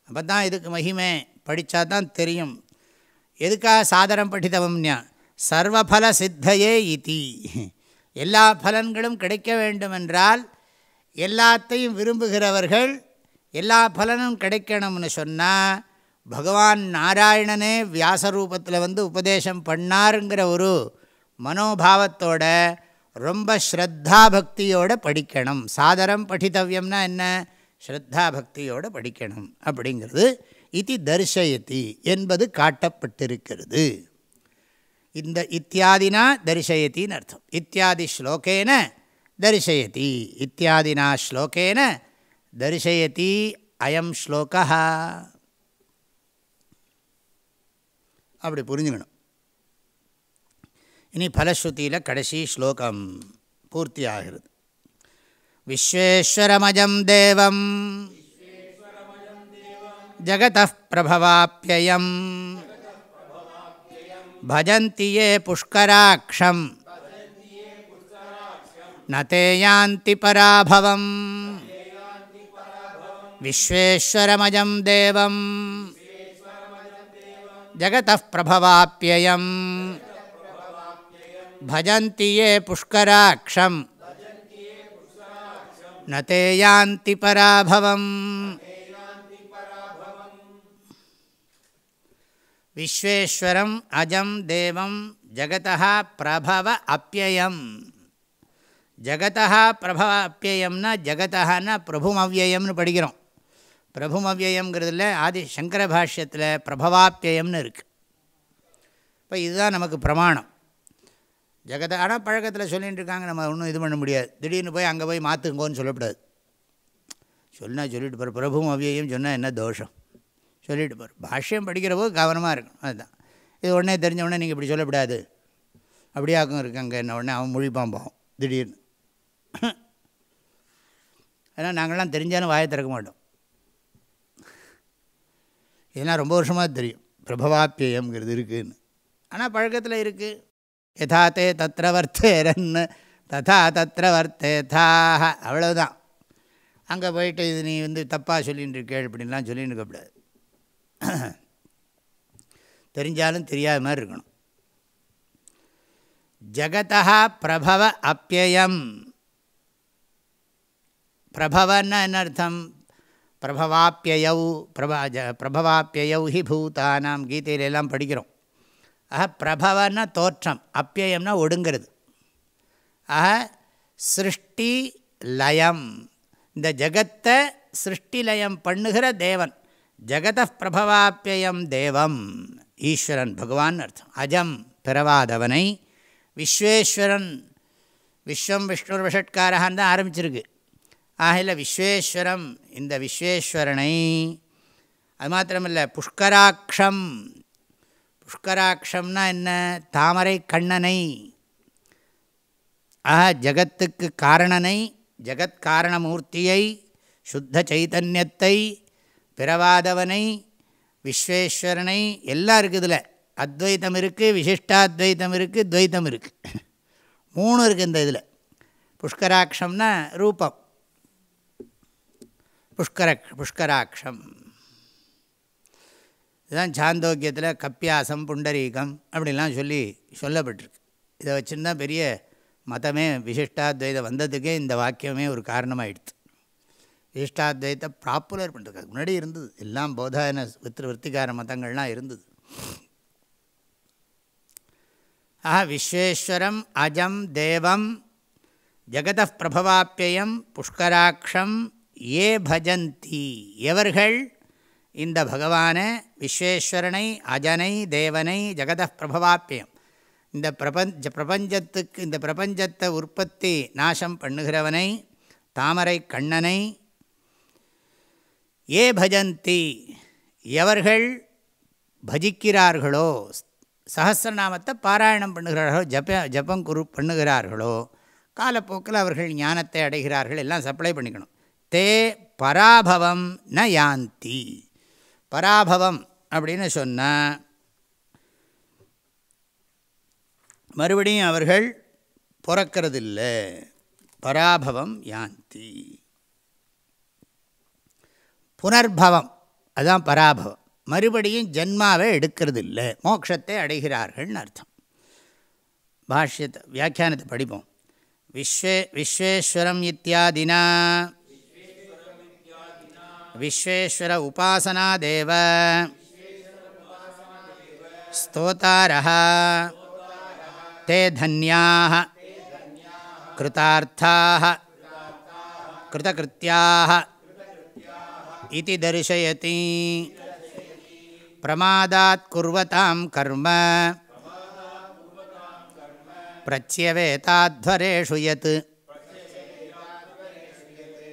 அப்போ தான் இதுக்கு மகிமை. படித்தா தான் தெரியும். எதுக்காக சாதரம் படித்தவம்னா சர்வபல சித்தையே இதி. எல்லா பலன்களும் கிடைக்க வேண்டுமென்றால் எல்லாத்தையும் விரும்புகிறவர்கள் எல்லா பலனும் கிடைக்கணும்னு சொன்னால் பகவான் நாராயணனே வியாசரூபத்தில் வந்து உபதேசம் பண்ணாருங்கிற ஒரு மனோபாவத்தோட ரொம்ப ஸ்ரத்தா பக்தியோடு படிக்கணும். சாதரம் படித்தவியம்னா என்ன? ஸ்ரத்தா பக்தியோடு படிக்கணும். அப்படிங்கிறது இது தரிசயதி என்பது காட்டப்பட்டிருக்கிறது. இந்த இத்தியாதினா தரிசயத்தின்னு அர்த்தம். இத்தியாதி ஸ்லோகேன தரிசயதி. இத்தியாதினா ஸ்லோகேன தரிசயதி அயம் ஸ்லோகா அப்படி புரிஞ்சுக்கணும். இனி பலஸ்ருதியில் கடைசி ஸ்லோகம் பூர்த்தி ஆகிறது விஸ்வேஸ்வரமஜம் தேவம் ஜகத பிரபவாப்பியம் பஜந்தி ये புஷ்கராட்சம் न ते यान्ति पराभवम् विश्वेश्वरमजं देवं जगतः प्रभवाप्ययम् भजन्ति ये पुष्कराक्षं न ते यान्ति पराभवम् விஸ்வேஸ்வரம் அஜம் தேவம் ஜகதா பிரபவ அப்பியம் ஜகதா பிரபவ அப்பியம்னா ஜகதான்னா பிரபுமவ்யயம்னு படிக்கிறோம் பிரபுமவ்யயங்கிறதுல ஆதி சங்கர பாஷ்யத்தில் பிரபவாப்பியம்னு இருக்குது இப்போ இதுதான் நமக்கு பிரமாணம் ஜெகத ஆனால் பழக்கத்தில் சொல்லிகிட்டு இருக்காங்க. நம்ம ஒன்றும் இது பண்ண முடியாது. திடீர்னு போய் அங்கே போய் மாற்றுங்கோன்னு சொல்லக்கூடாது சொன்னால் சொல்லிட்டு போகிற பிரபுவும் அவ்வியையும் சொன்னால் என்ன தோஷம்? சொல்லிட்டு போகிற பாஷ்யம் படிக்கிற போது கவனமாக இருக்கும் அதுதான். இது உடனே தெரிஞ்ச உடனே நீங்கள் இப்படி சொல்லக்கூடாது அப்படியாக்கும் இருக்காங்க. என்ன உடனே அவன் மொழிப்பான் போகும் திடீர்னு. ஏன்னா நாங்கள்லாம் தெரிஞ்சாலும் வாயை திறக்க மாட்டோம். இதெல்லாம் ரொம்ப வருஷமாக தெரியும். பிரபவாப்பியம்ங்கிறது இருக்குதுன்னு ஆனால் பழக்கத்தில் இருக்குது யதா தே தத்திர வர்த்தேரன்னு ததா தத்திர வர்த்தேதாக அவ்வளவுதான் அங்கே போயிட்டு இது நீ வந்து தப்பாக சொல்லின்னு இருக்கேள் அப்படின்லாம் சொல்லின்னு இருக்கக்கூடாது தெரிஞ்சாலும் தெரியாத மாதிரி இருக்கணும் ஜகதா பிரபவ அப்பியம் பிரபவன்னா என்ன அர்த்தம் பிரபவாப்பியௌ பிரபா ஜ பிரபவாப்பியௌ ஹி பூதானாம் கீதையிலெல்லாம் படிக்கிறோம் ஆக பிரபவன்னா தோற்றம் அப்பியம்னா ஒடுங்கிறது. ஆக சிருஷ்டி லயம். இந்த ஜகத்தை சிருஷ்டி லயம் பண்ணுகிற தேவன். ஜகத பிரபவாப்பியம் தேவம். ஈஸ்வரன் பகவான் அர்த்தம். அஜம் பிறவாதவனை விஸ்வேஸ்வரன் விஸ்வம் விஷ்ணு விஷட்காரகான் தான் ஆரம்பிச்சிருக்கு. ஆகல விஸ்வேஸ்வரம். இந்த விஸ்வேஸ்வரனை அது மாத்திரமில்லை புஷ்கராட்சம். புஷ்கராட்சம்னா என்ன? தாமரை கண்ணனை. ஆஹா ஜகத்துக்கு காரணனை ஜகத்காரணமூர்த்தியை சுத்த சைத்தன்யத்தை பிறவாதவனை விஸ்வேஸ்வரனை எல்லாம் இருக்குதுல அத்வைத்தம் இருக்குது விசிஷ்டாத்வைத்தம் இருக்குது துவைத்தம் இருக்குது மூணு இருக்குது இந்த இதில். புஷ்கராட்சம்னா ரூபம். புஷ்கர புஷ்கராட்சம். இதுதான் சாந்தோக்கியத்தில் கப்பியாசம் புண்டரீகம் அப்படிலாம் சொல்லி சொல்லப்பட்டிருக்கு. இதை வச்சுருந்தா பெரிய மதமே விசிஷ்டாத்வைதம் வந்ததுக்கே இந்த வாக்கியமே ஒரு காரணமாகிடுது விசிஷ்டாத்வைத்தை பாப்புலர் பண்ணுறதுக்கு முன்னாடி இருந்தது. எல்லாம் போதாயன வித்திரு விற்த்திகார மதங்கள்லாம் இருந்தது. ஆஹா விஸ்வேஸ்வரம் அஜம் தேவம் ஜெகத பிரபவாப்பியம் புஷ்கராட்சம் ஏ பஜந்தி. எவர்கள்? இந்த பகவானை விஸ்வேஸ்வரனை அஜனை தேவனை ஜெகத பிரபவாப்பியம் இந்த பிரபஞ்ச பிரபஞ்சத்துக்கு இந்த பிரபஞ்சத்தை உற்பத்தி நாசம் பண்ணுகிறவனை தாமரை கண்ணனை ஏ பஜந்தி எவர்கள் பஜிக்கிறார்களோ சஹசிரநாமத்தை பாராயணம் பண்ணுகிறார்களோ ஜப ஜபம் குரு பண்ணுகிறார்களோ காலப்போக்கில் அவர்கள் ஞானத்தை அடைகிறார்கள் எல்லாம் சப்ளை பண்ணிக்கணும். தே பராபவம் ந யாந்தி. பராபவம் அப்படின்னு சொன்னால் மறுபடியும் அவர்கள் பிறக்கிறதில்லை. பராபவம் யாந்தி. புனர்பவம் அதுதான் பராபவம். மறுபடியும் ஜென்மாவை எடுக்கிறது இல்லை மோட்சத்தை அடைகிறார்கள்னு அர்த்தம். பாஷ்யத்தை வியாக்கியானத்தை படிப்போம். விஸ்வே விஸ்வேஸ்வரம் இத்தியாதினா. विश्वेश्वर उपासनादेव स्तोतारः ते धन्याः कृतार्थाः कृतकृत्याः इति दर्शयति प्रमादात् कुर्वतां कर्म प्रच्यवेताध्वरेषु यत्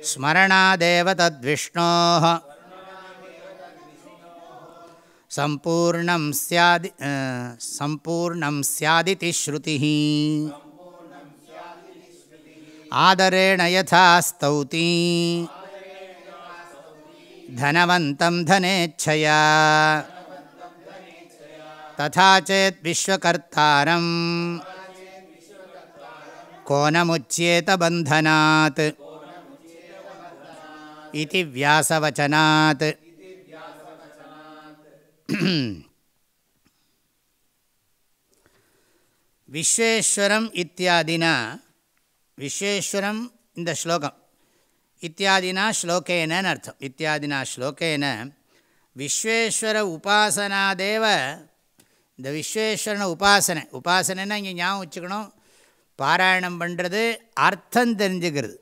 स्मरणादेव तद्विष्णोः स्यादिति श्रुतिः। आदरेण यथा स्तौति। धनवन्तं धनेच्छया। तथा चेत् विश्वकर्तारं को न मुच्येत बन्धनात् இது வியாசவச்சனாத் விஸ்வேஸ்வரம் இத்தியாதினா விஸ்வேஸ்வரம் இந்த ஸ்லோகம் இத்தியாதினா ஸ்லோகேனன்னு அர்த்தம் இத்தியாதினா ஸ்லோகேன விஸ்வேஸ்வர உபாசனாதேவ இந்த விஸ்வேஸ்வரனை உபாசனை. உபாசனைன்னா இங்கே ஞாபகம் வச்சுக்கணும். பாராயணம் பண்ணுறது அர்த்தம் தெரிஞ்சுக்கிறது.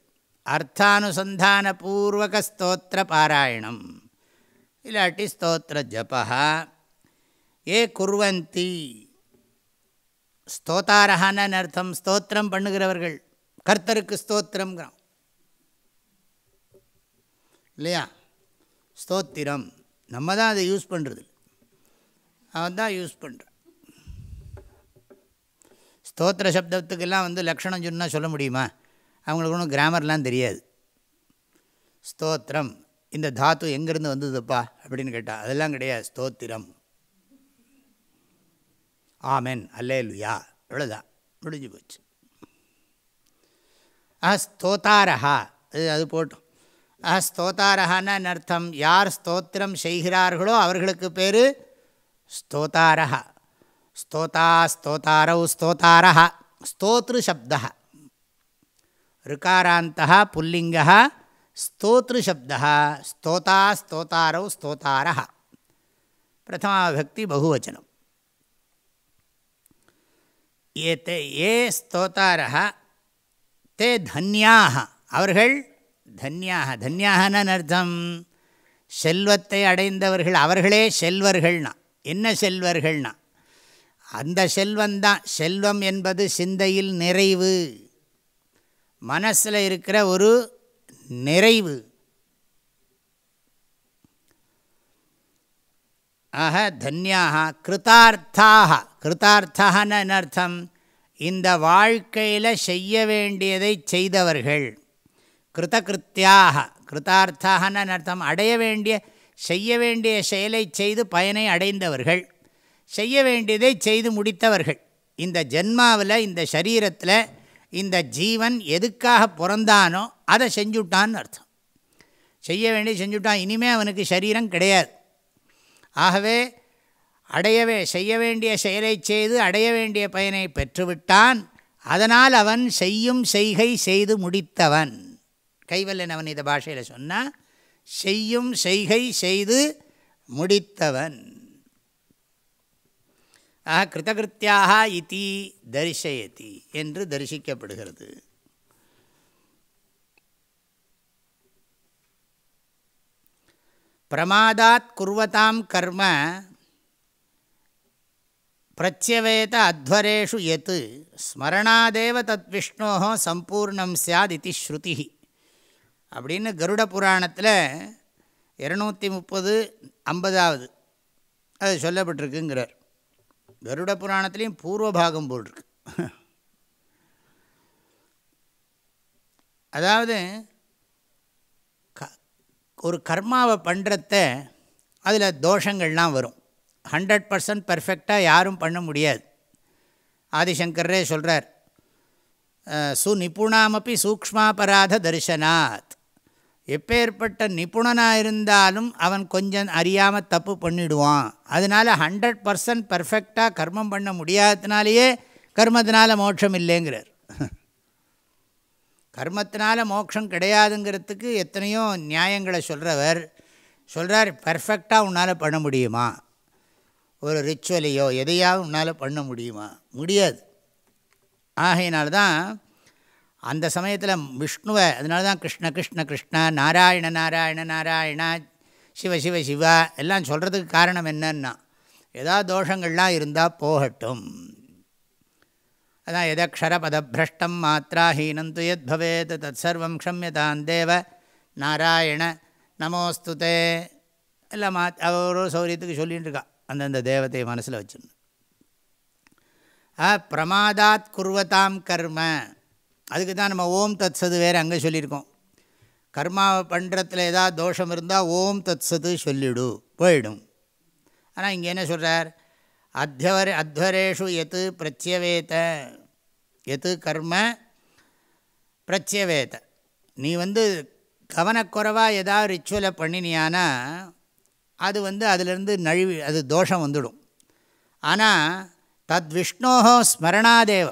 அர்த்தானுசந்தான பூர்வக ஸ்தோத்திர பாராயணம் இல்லாட்டி ஸ்தோத்திர ஜபா ஏ குர்வந்தி. ஸ்தோத்தாரஹான்னு அர்த்தம் ஸ்தோத்திரம் பண்ணுகிறவர்கள். கர்த்தருக்கு ஸ்தோத்திரங்கிறோம் இல்லையா? ஸ்தோத்திரம். நம்ம தான் அதை யூஸ் பண்ணுறது அவன் தான் யூஸ் பண்ணுறான் ஸ்தோத்திர சப்தத்துக்கெல்லாம் வந்து லக்ஷணம் சொன்னால் சொல்ல முடியுமா? அவங்களுக்கு ஒன்றும் கிராமர்லாம் தெரியாது. ஸ்தோத்திரம். இந்த தாத்து எங்கேருந்து வந்ததுப்பா? அப்படின்னு கேட்டால் அதெல்லாம் கிடையாது. ஸ்தோத்திரம். ஆமென். அல்லே லுயா இவ்வளோதான் முடிஞ்சு போச்சு. ஆ ஸ்தோத்தாரஹா அது அது போட்டும். ஆ ஸ்தோத்தாரஹான்னு அர்த்தம்? யார் ஸ்தோத்திரம் செய்கிறார்களோ அவர்களுக்கு பேர் ஸ்தோத்தாரஹா ஸ்தோதா ஸ்தோத்தாரௌ ஸ்தோத்தாரஹா ஸ்தோத்ரு சப்த ருக்காராந்தா புல்லிங்கா ஸ்தோத்ருசப்தா ஸ்தோதா ஸ்தோதாரௌ ஸ்தோதாரா பிரதமா பக்தி பகுவச்சனம் ஏ ஏ ஸ்தோதாரா தே தன்யாக அவர்கள் தன்யாக தன்யாகன்னு அர்த்தம் செல்வத்தை அடைந்தவர்கள் அவர்களே செல்வர்கள்னா। என்ன செல்வர்கள்னா? அந்த செல்வந்தான் செல்வம் என்பது சிந்தையில் நிறைவு. மனசில் இருக்கிற ஒரு நிறைவு. ஆக தன்யாக கிருத்தார்த்தாக. கிருத்தார்த்தான்னு அர்த்தம்? இந்த வாழ்க்கையில் செய்ய வேண்டியதை செய்தவர்கள். கிருத்தகிருத்தியாக. கிருத்தார்த்தாகன்னு அர்த்தம்? அடைய வேண்டிய செய்ய வேண்டிய செயலை செய்து பயனை அடைந்தவர்கள். செய்ய வேண்டியதை செய்து முடித்தவர்கள். இந்த ஜென்மாவில் இந்த சரீரத்தில் இந்த ஜீவன் எதுக்காக பிறந்தானோ அதை செஞ்சுட்டான்னு அர்த்தம். செய்ய வேண்டிய செஞ்சுட்டான். இனிமேல் அவனுக்கு சரீரம் கிடையாது. ஆகவே அடையவே செய்ய வேண்டிய செயலை செய்து அடைய வேண்டிய பயனை பெற்றுவிட்டான். அதனால் அவன் செய்யும் செய்கை செய்து முடித்தவன். கைவல்லன் அவன் இந்த பாஷையில் சொன்னால் செய்யும் செய்கை செய்து முடித்தவன். ஆக கிருத்தகிருத்தியாக இத்தி தரிசயதி என்று தரிசிக்கப்படுகிறது. பிரமாதாத் குர்வதாம் கர்ம பிரத்யவேத அத்வரேஷு எத் ஸ்மரணாதேவ தத் விஷ்ணோ சம்பூர்ணம் சாத் இது ஸ்ருதி. அப்படின்னு கருட புராணத்தில் இரநூத்தி முப்பது ஐம்பதாவது அது சொல்லப்பட்டிருக்குங்கிறார். கருட புராணத்துலேயும் பூர்வபாகம் இருக்கு அதாவது க ஒரு கர்மாவை பண்ணுறத அதில் தோஷங்கள்லாம் வரும். ஹண்ட்ரட் பர்சன்ட் பர்ஃபெக்டாக யாரும் பண்ண முடியாது. ஆதிசங்கரே சொல்கிறார் சுநிபுணாமப்பி சூக்ஷ்மாபராத தரிசனாத். எப்பேற்பட்ட நிபுணனாக இருந்தாலும் அவன் கொஞ்சம் அறியாமல் தப்பு பண்ணிடுவான். அதனால் ஹண்ட்ரட் பர்சன்ட் பர்ஃபெக்டாக கர்மம் பண்ண முடியாததுனாலேயே கர்மத்தினால் மோட்சம் இல்லைங்கிறார். கர்மத்தினால மோட்சம் கிடையாதுங்கிறதுக்கு எத்தனையோ நியாயங்களை சொல்கிறவர் சொல்கிறார் பர்ஃபெக்டாக உன்னால் பண்ண முடியுமா? ஒரு ரிச்சுவலையோ எதையாவது உன்னால் பண்ண முடியுமா? முடியாது. ஆகையினால்தான் அந்த சமயத்தில் விஷ்ணுவை அதனால தான் கிருஷ்ண கிருஷ்ண கிருஷ்ணா நாராயண நாராயண நாராயணா சிவ சிவ சிவா எல்லாம் சொல்கிறதுக்கு காரணம் என்னன்னா ஏதாவது தோஷங்கள்லாம் இருந்தால் போகட்டும். அதான் எதக்ஷரபதபிரஷ்டம் மாத்திரா ஹீனந்து எத் பவேத் தத் சர்வம் க்ஷம்யதான் தேவ நாராயண நமோஸ்துதே எல்லாம் மா ஒரு சௌரியத்துக்கு சொல்லிகிட்டு இருக்கா அந்தந்த தேவத்தையை மனசில் வச்சுருந்து பிரமாதாத் குர்வதாம் கர்ம அதுக்கு தான் நம்ம ஓம் தத் சது வேறு அங்கே சொல்லியிருக்கோம். கர்மாவை பண்ணுறதுல ஏதாவது தோஷம் இருந்தால் ஓம் தத் சது சொல்லிடு போயிடும். ஆனால் இங்கே என்ன சொல்கிறார் அத்தியவரே அத்வரேஷு எத்து பிரத்யவேத எத்து கர்ம பிரத்யவேத. நீ வந்து கவனக்குறைவாக ஏதாவது ரிச்சுவலை பண்ணினியானா அது வந்து அதிலிருந்து நழுவி அது தோஷம் வந்துடும். ஆனால் தத் விஷ்ணோஹோ ஸ்மரணாதேவ.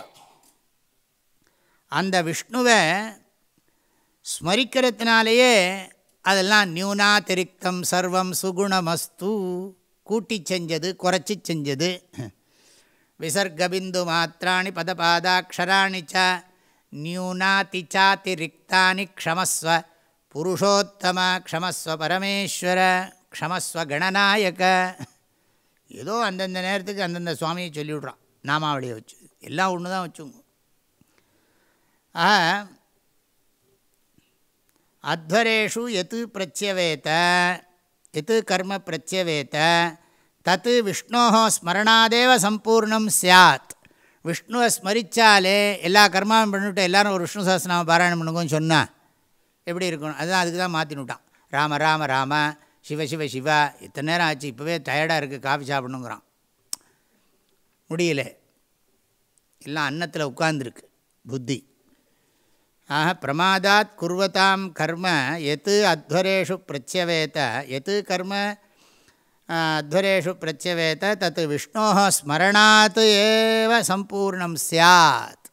அந்த விஷ்ணுவை ஸ்மரிக்கிறதுனாலேயே அதெல்லாம் நியூனாதிரிக்தம் சர்வம் சுகுணமஸ்து. கூட்டி செஞ்சது குறைச்சி செஞ்சது. விசர்கபிந்து மாத்திராணி பதபாதாட்சராணி ச நியூனாதிச்சாதிரிக்தானி க்ஷமஸ்வ புருஷோத்தம க்ஷமஸ்வ பரமேஸ்வர க்ஷமஸ்வ கணநாயக. ஏதோ அந்தந்த நேரத்துக்கு அந்தந்த சுவாமியை சொல்லிவிட்றான். நாமாவளியை வச்சு. எல்லாம் ஒன்று தான் வச்சுங்க ஆ அத்வரேஷு எது பிரத்யவேத்த எத்து கர்ம பிரத்யவேத்த தத்து விஷ்ணோ ஸ்மரணாதேவ சம்பூர்ணம் சாத் விஷ்ணுவை ஸ்மரித்தாலே எல்லா கர்மாவும் பண்ணிவிட்டு எல்லோரும் ஒரு விஷ்ணு சாஸ்திரநாம பாராயணம் பண்ணுங்கன்னு சொன்னால் எப்படி இருக்கணும்? அதுதான் அதுக்கு தான் மாற்றினுட்டான் ராம ராம ராம சிவ சிவ சிவா இத்தனை நேரம் ஆச்சு இப்போவே டயர்டாக இருக்குது காஃபி சாப்பிடணுங்கிறான். முடியல. எல்லாம் அன்னத்தில் உட்கார்ந்துருக்கு. புத்தி. ஆக பிரமாதாத் குர்வதாம் கர்ம எத்து அத்வரேஷு பிரத்யவேத எத்து கர்ம அத்வரேஷு பிரத்யவேத தத் விஷ்ணோ ஸ்மரணாத் ஏவ சம்பூர்ணம் சாத்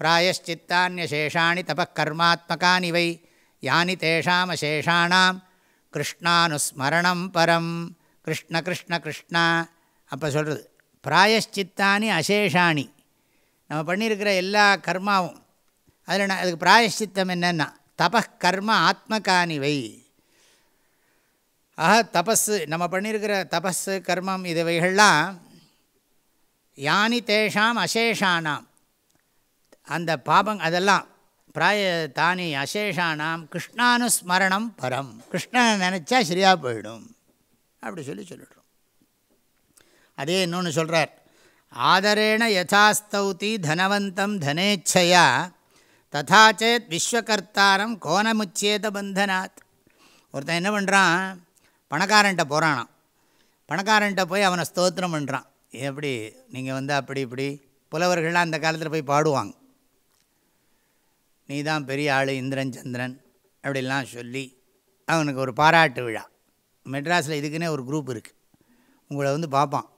பிராயஷ்சித்தானியசேஷாணி தபக்கர்மாத்மகானி வை யானி தேஷாம் அசேஷாணாம் கிருஷ்ணானுஸ்மரணம் பரம். கிருஷ்ண கிருஷ்ண கிருஷ்ணா அப்போ சொல்கிறது பிராயஷ்சித்தானி அசேஷாணி. நம்ம பண்ணியிருக்கிற எல்லா கர்மாவும் அதில் நான் அதுக்கு பிராயஷ்சித்தம் என்னென்னா தப கர்ம வை. ஆக தபஸு நம்ம பண்ணியிருக்கிற தபஸு கர்மம் இதுவைகள்லாம் யானி தேஷாம் அசேஷானாம். அந்த பாபங் அதெல்லாம் பிராய தானி அசேஷானாம் கிருஷ்ணானுஸ்மரணம் பரம். கிருஷ்ணனை நினச்சா சரியாக போயிடும். அப்படி சொல்லி சொல்லிடுறோம். அதே இன்னொன்று சொல்கிறார் ஆதரேண யதாஸ்தௌதி தனவந்தம் தனேச்சையா ததா சேத் விஸ்வகர்த்தாரம் கோணமுச்சேத பந்தனாத். ஒருத்தன் என்ன பண்ணுறான் பணக்காரன்ட்ட போகிறானான் பணக்காரன்ட்ட போய் அவனை ஸ்தோத்திரம் பண்ணுறான் எப்படி? நீங்கள் வந்து அப்படி இப்படி. புலவர்கள்லாம் அந்த காலத்தில் போய் பாடுவாங்க. நீ தான் பெரிய ஆள் இந்திரன் சந்திரன் அப்படிலாம் சொல்லி அவனுக்கு ஒரு பாராட்டு விழா. மெட்ராஸில் இதுக்குன்னே ஒரு குரூப் இருக்குது உங்களை வந்து பார்ப்பான்.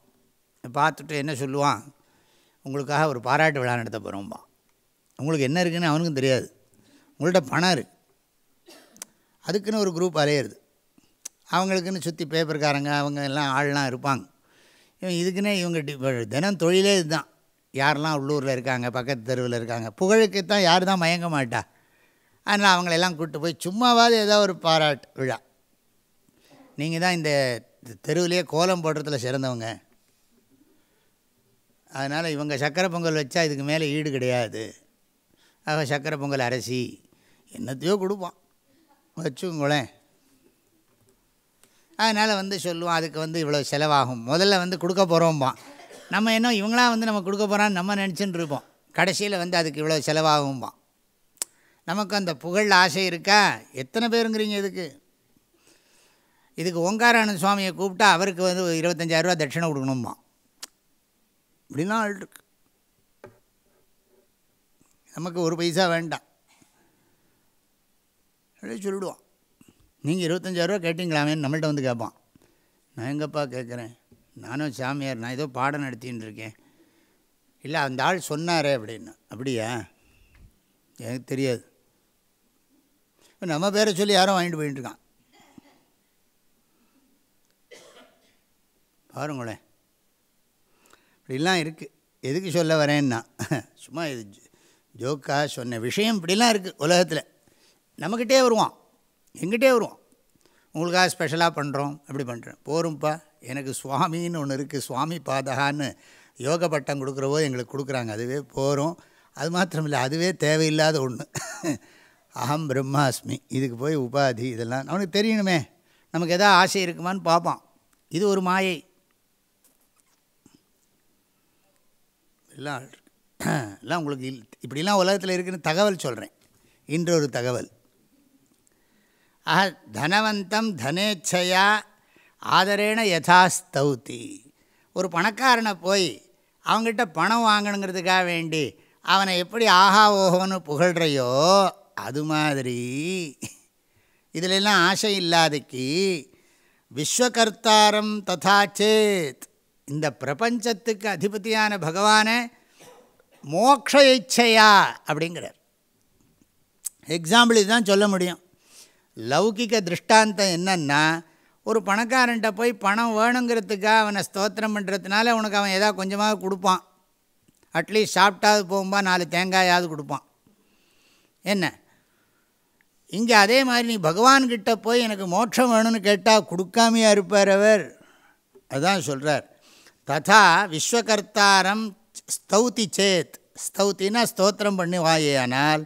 பார்த்துட்டு என்ன சொல்லுவான்? உங்களுக்காக ஒரு பாராட்டு விழா நடத்த போகிறோம்பா உங்களுக்கு என்ன இருக்குன்னு அவனுக்கும் தெரியாது. உங்கள்கிட்ட பணம் இருக்குது அதுக்குன்னு ஒரு குரூப் அலையிறது. அவங்களுக்குன்னு சுற்றி பேப்பர்காரங்க அவங்க எல்லாம் ஆள்லாம் இருப்பாங்க. இவன் இதுக்குன்னே இவங்க டி தினம் தொழிலே இதுதான். யாரெல்லாம் உள்ளூரில் இருக்காங்க பக்கத்து தெருவில் இருக்காங்க புகழுக்கு தான் யார் தான் மயங்க மாட்டா. அதனால் அவங்களெல்லாம் கூப்பிட்டு போய் சும்மாவாது ஏதோ ஒரு பாராட்டு விழா. நீங்கள் தான் இந்த தெருவிலேயே கோலம் போடுறதுல சிறந்தவங்க. அதனால் இவங்க சக்கரை பொங்கல் வச்சா இதுக்கு மேலே ஈடு கிடையாது. ஆக சக்கரை பொங்கல் அரிசி என்னத்தையோ கொடுப்பான். வச்சுங்களேன் அதனால் வந்து சொல்லுவான் அதுக்கு வந்து இவ்வளோ செலவாகும். முதல்ல வந்து கொடுக்க போகிறோம்பான் நம்ம என்ன இவங்களாம் வந்து நம்ம கொடுக்க போகிறான்னு நம்ம நினச்சின்னு இருப்போம். கடைசியில் வந்து அதுக்கு இவ்வளோ செலவாகும்பான். நமக்கு அந்த புகழ் ஆசை இருக்கா? எத்தனை பேருங்கிறீங்க இதுக்கு? இதுக்கு ஓங்காரானந்த சுவாமியை கூப்பிட்டா அவருக்கு வந்து இருபத்தஞ்சாயிரரூவா தட்சிணை கொடுக்கணும்பான். இப்படிலாம் ஆள் இருக்கு. நமக்கு ஒரு பைசா வேண்டாம். அப்படியே சொல்லிடுவான். நீங்கள் இருபத்தஞ்சாயிரரூவா கேட்டிங்களாமேன்னு நம்மள்கிட்ட வந்து கேட்பான். நான் எங்கப்பா கேட்குறேன்? நானும் சாமியார் நான் ஏதோ பாடம் நடத்தின்னு இருக்கேன். இல்லை அந்த ஆள் சொன்னாரே அப்படின்னு. அப்படியா? எனக்கு தெரியாது. நம்ம பேரை சொல்லி யாரும் வாங்கிட்டு போயிட்டுருக்கான் பாருங்களேன். இப்படிலாம் இருக்குது எதுக்கு சொல்ல வரேன்னா சும்மா இது ஜோக்காக சொன்ன விஷயம் இப்படிலாம் இருக்குது உலகத்தில். நம்மக்கிட்டே வருவான். எங்கிட்டே வருவான். உங்களுக்காக ஸ்பெஷலாக பண்ணுறோம் அப்படி பண்ணுறேன் போரும்ப்பா எனக்கு சுவாமின்னு ஒன்று இருக்குது சுவாமி பாதகான்னு யோக பட்டம் கொடுக்குற போது எங்களுக்கு கொடுக்குறாங்க. அதுவே போகிறோம் அது மாத்திரம் இல்லை அதுவே தேவையில்லாத ஒன்று அகம் பிரம்மாஸ்மி. இதுக்கு போய் உபாதி இதெல்லாம். அவனுக்கு தெரியணுமே. நமக்கு எதாவது ஆசை இருக்குமான்னு பார்ப்பான். இது ஒரு மாயை. எல்லாம் எல்லாம் உங்களுக்கு இல் இப்படிலாம் உலகத்தில் இருக்குன்னு தகவல் சொல்கிறேன் இன்றொரு தகவல். ஆஹ தனவந்தம் தனேச்சையா ஆதரேன யதாஸ்தௌதி. ஒரு பணக்காரனை போய் அவங்ககிட்ட பணம் வாங்கணுங்கிறதுக்காக வேண்டி அவனை எப்படி ஆஹா ஓஹோன்னு புகழ்கிறையோ அது மாதிரி. இதிலெல்லாம் ஆசை இல்லாதக்கு விஸ்வகர்த்தாரம் ததா சேத் இந்த பிரபஞ்சத்துக்கு அதிபதியான பகவானை மோக்ஷ இச்சையா அப்படிங்கிறார். எக்ஸாம்பிள் இதுதான் சொல்ல முடியும். லௌகிக திருஷ்டாந்தம் என்னன்னா ஒரு பணக்காரன்ட்ட போய் பணம் வேணுங்கிறதுக்காக அவனை ஸ்தோத்திரம் பண்ணுறதுனால உனக்கு அவன் ஏதாவது கொஞ்சமாக கொடுப்பான். அட்லீஸ்ட் சாப்பிட்டாவது போகும்பா நாலு தேங்காயாவது கொடுப்பான். என்ன? இங்கே அதே மாதிரி நீ பகவான்கிட்ட போய் எனக்கு மோட்சம் வேணும்னு கேட்டால் கொடுக்காமையாக இருப்பார் அவர். அதுதான் சொல்கிறார் ததா விஸ்வகர்த்தாரம் ஸ்தௌதி சேத். ஸ்தௌத்தினா ஸ்தோத்திரம் பண்ணுவாயேயானால்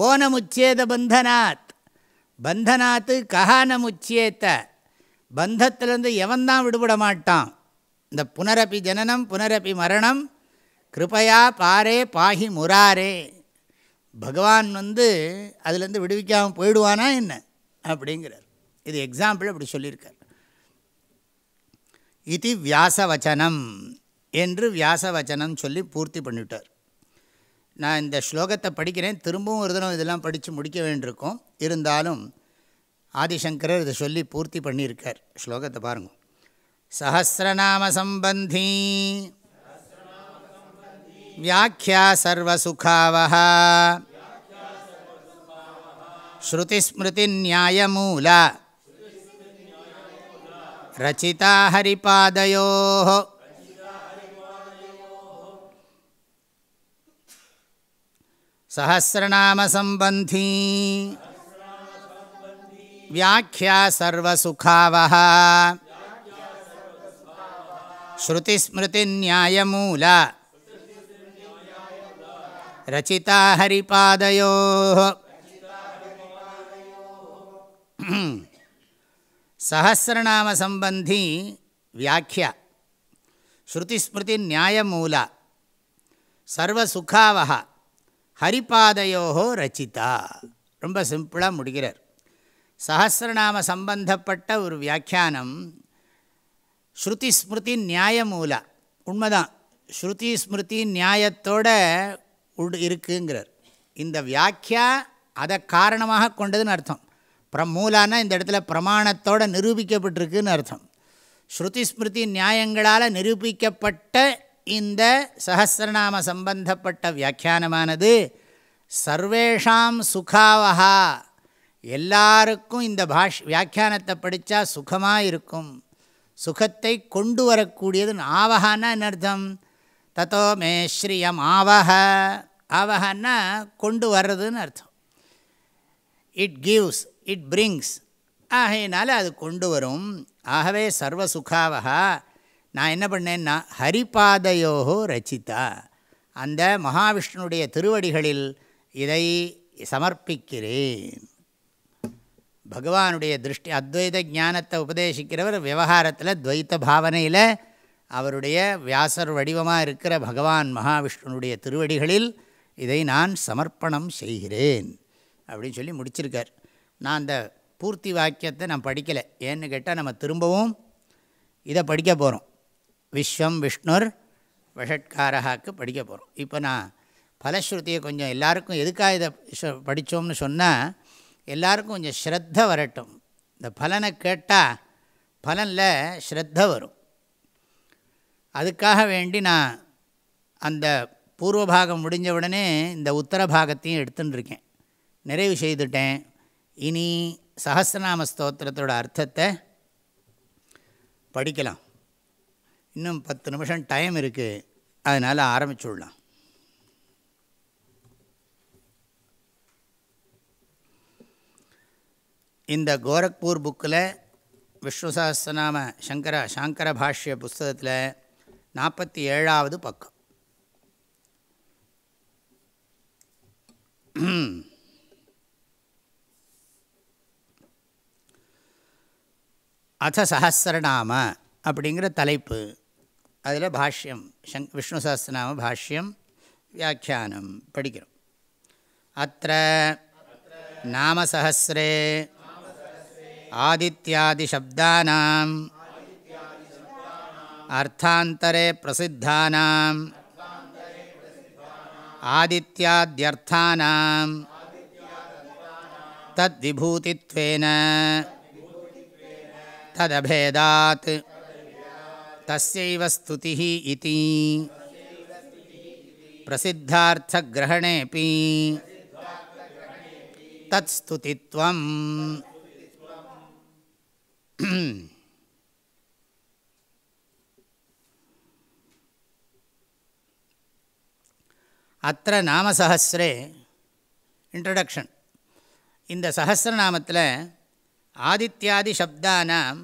கோணமுச்சேத பந்தனாத். பந்தனாத்து கஹானமுச்சேத்த. பந்தத்திலேருந்து எவன்தான் விடுபட மாட்டான் இந்த புனரப்பி ஜனனம் புனரப்பி மரணம் கிருபையா பாரே பாகி முராரே. பகவான் வந்து அதுலேருந்து விடுவிக்காமல் போயிடுவானா என்ன? அப்படிங்கிறார். இது எக்ஸாம்பிள் அப்படி சொல்லியிருக்கார். இது வியாசவச்சனம். என்று வியாசவச்சனம் சொல்லி பூர்த்தி பண்ணிவிட்டார் நான் இந்த ஸ்லோகத்தை படிக்கிறேன். திரும்பவும் ஒரு தினம் இதெல்லாம் படித்து முடிக்க வேண்டியிருக்கும். இருந்தாலும் ஆதிசங்கரர் இதை சொல்லி பூர்த்தி பண்ணியிருக்கார். ஸ்லோகத்தை பாருங்க. சஹசிரநாம சம்பந்தி வியாக்கியா சர்வசுகாவः ஸ்ருதிஸ்மிருதிநியாயமூல ரச்சிதா ஹரிபாதையோ सहस्रनामसम्बन्धी व्याख्या सर्वसुखावः श्रुतिस्मृतिन्यायमूल रचिता हरिपादयोः सहस्रनामसम्बन्धी व्याख्या श्रुतिस्मृतिन्यायमूल सर्वसुखावः ஹரிபாதையோகோ ரச்சிதா. ரொம்ப சிம்பிளாக முடிகிறார். சஹசிரநாம சம்பந்தப்பட்ட ஒரு வியாக்கியானம் ஸ்ருதி ஸ்மிருதி நியாயமூலா உண்மைதான். ஸ்ருதி ஸ்மிருதி நியாயத்தோட உடு இருக்குங்கிறார். இந்த வியாக்கியா அதை காரணமாக கொண்டதுன்னு அர்த்தம். பிரமூலானா இந்த இடத்துல பிரமாணத்தோடு நிரூபிக்கப்பட்டிருக்குன்னு அர்த்தம். ஸ்ருதி ஸ்மிருதி நியாயங்களால் நிரூபிக்கப்பட்ட இந்த சகசிரநாம சம்பந்தப்பட்ட வியாக்கியானமானது சர்வேஷாம் சுகாவஹா. எல்லாருக்கும் இந்த பாஷ் வியாக்கியானத்தை படித்தா சுகமாக இருக்கும் சுகத்தை கொண்டு வரக்கூடியது ஆவகான்னா என்ன அர்த்தம்? தத்தோ மே ஸ்ரீயம் ஆவக ஆவகன்னா கொண்டு வர்றதுன்னு அர்த்தம். It gives it brings. ஆகையினால அது கொண்டு வரும். ஆகவே சர்வசுகாவகா நான் என்ன பண்ணேன்னா ஹரிபாதையோகோ ரச்சிதா அந்த மகாவிஷ்ணுடைய திருவடிகளில் இதை சமர்ப்பிக்கிறேன். பகவானுடைய திருஷ்டி அத்வைத ஞானத்தை உபதேசிக்கிறவர் விவகாரத்தில் துவைத்த பாவனையில் அவருடைய வியாசர் வடிவமாக இருக்கிற பகவான் மகாவிஷ்ணுனுடைய திருவடிகளில் இதை நான் சமர்ப்பணம் செய்கிறேன் அப்படின்னு சொல்லி முடிச்சிருக்கார். நான் அந்த பூர்த்தி வாக்கியத்தை நான் படிக்கலை. ஏன்னு கேட்டால் நம்ம திரும்பவும் இதை படிக்க போகிறோம் விஸ்வம் விஷ்ணுர் விஷட்காரஹாக்கு படிக்க போகிறோம் இப்போ நான் பலஸ்ருதியை கொஞ்சம் எல்லாருக்கும் எதுக்காக இதை படித்தோம்னு சொன்னால் எல்லாருக்கும் கொஞ்சம் ஸ்ரத்த வரட்டும். இந்த பலனை கேட்டால் பலனில் ஸ்ரத்த வரும். அதுக்காக வேண்டி நான் அந்த பூர்வபாகம் முடிஞ்ச உடனே இந்த உத்தர பாகத்தையும் எடுத்துன்னு இருக்கேன். நிறைவு செய்துட்டேன். இனி சஹசிரநாம ஸ்தோத்திரத்தோட அர்த்தத்தை படிக்கலாம். இன்னும் பத்து நிமிஷம் டைம் இருக்குது அதனால் ஆரம்பிச்சுடலாம் இந்த கோரக்பூர் புக்கில் விஷ்ணு சஹஸ்ரநாம சங்கர சாங்கர பாஷ்ய புஸ்தகத்தில் நாற்பத்தி ஏழாவது பக்கம். அத சஹசிரநாம அப்படிங்கிற தலைப்பு அதில் பாஷ்யம் சங் விஷ்ணு சஹஸ்ரநாம பாஷ்யம் வியாக்கியானம் படிக்கிறோம். அத்த நாமசஹசிரே ஆதித்யாதிசப்தானாம் அர்த்தாந்தரே பிரசித்தானாம் ஆதித்யாத்யர்த்தானாம் தத்விபூதித்வேன ததபேதாத் தஸ்யைவ ஸ்துதிः இதி பிரசித்தார்த்தகிரகணேபி தத் ஸ்துதித்வம் அத்த நாமசஹசிரே இன்ட்ரடக்ஷன் இந்த சஹசிரநாமத்தில் ஆதித்யாதி சப்தானாம்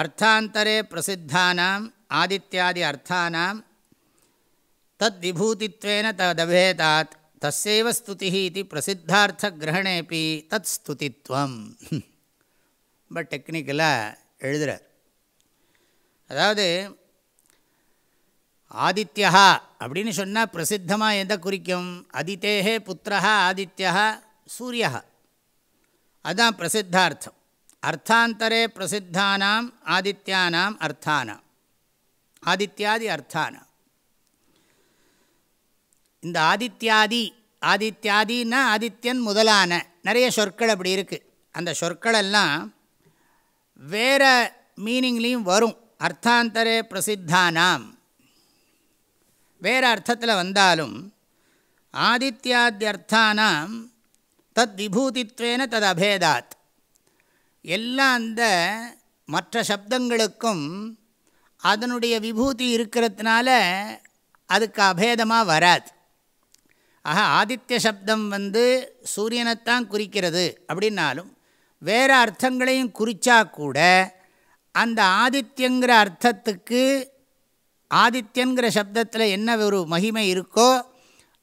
அர்த்தாந்தரே பிரசித்தானாம் ஆதித்யாதி அர்த்தானாம் தத் விபூதித்வேன ததபேதாத் தஸ்யைவ ஸ்துதி இது பிரசித்தார்த்த கிரகணேபி தத் ஸ்துதித்வம். ரொம்ப டெக்னிக்கலாக எழுதுகிறார் அதாவது ஆதித்யா அப்படின்னு சொன்னால் பிரசித்தமாக எதை குறிக்கும்? அதித்தேகே புத்திரா ஆதித்யா சூரியா அதுதான் பிரசித்தார்த்தம். அர்த்தாந்தரே பிரசித்தானாம் ஆதித்யானாம் அர்த்தானாம் ஆதித்யாதி அர்த்தானாம் இந்த ஆதித்யாதி ஆதித்யாதின்னா ஆதித்யன் முதலான. நிறைய சொற்கள் அப்படி இருக்குது அந்த சொற்களெல்லாம் வேறு மீனிங்லேயும் வரும். அர்த்தாந்தரே பிரசித்தானாம். வேறு அர்த்தத்தில் வந்தாலும் ஆதித்யாத்தியர்த்தானாம் தத் விபூதித்வேன தது அபேதாத் எல்லாம் அந்த மற்ற சப்தங்களுக்கும் அதனுடைய விபூதி இருக்கிறதுனால அதுக்கு அபேதமாக வராது. ஆக ஆதித்ய சப்தம் வந்து சூரியனைத்தான் குறிக்கிறது அப்படின்னாலும் வேறு அர்த்தங்களையும் குறித்தா கூட அந்த ஆதித்யங்கிற அர்த்தத்துக்கு ஆதித்யங்கிற சப்தத்தில் என்ன ஒரு மகிமை இருக்கோ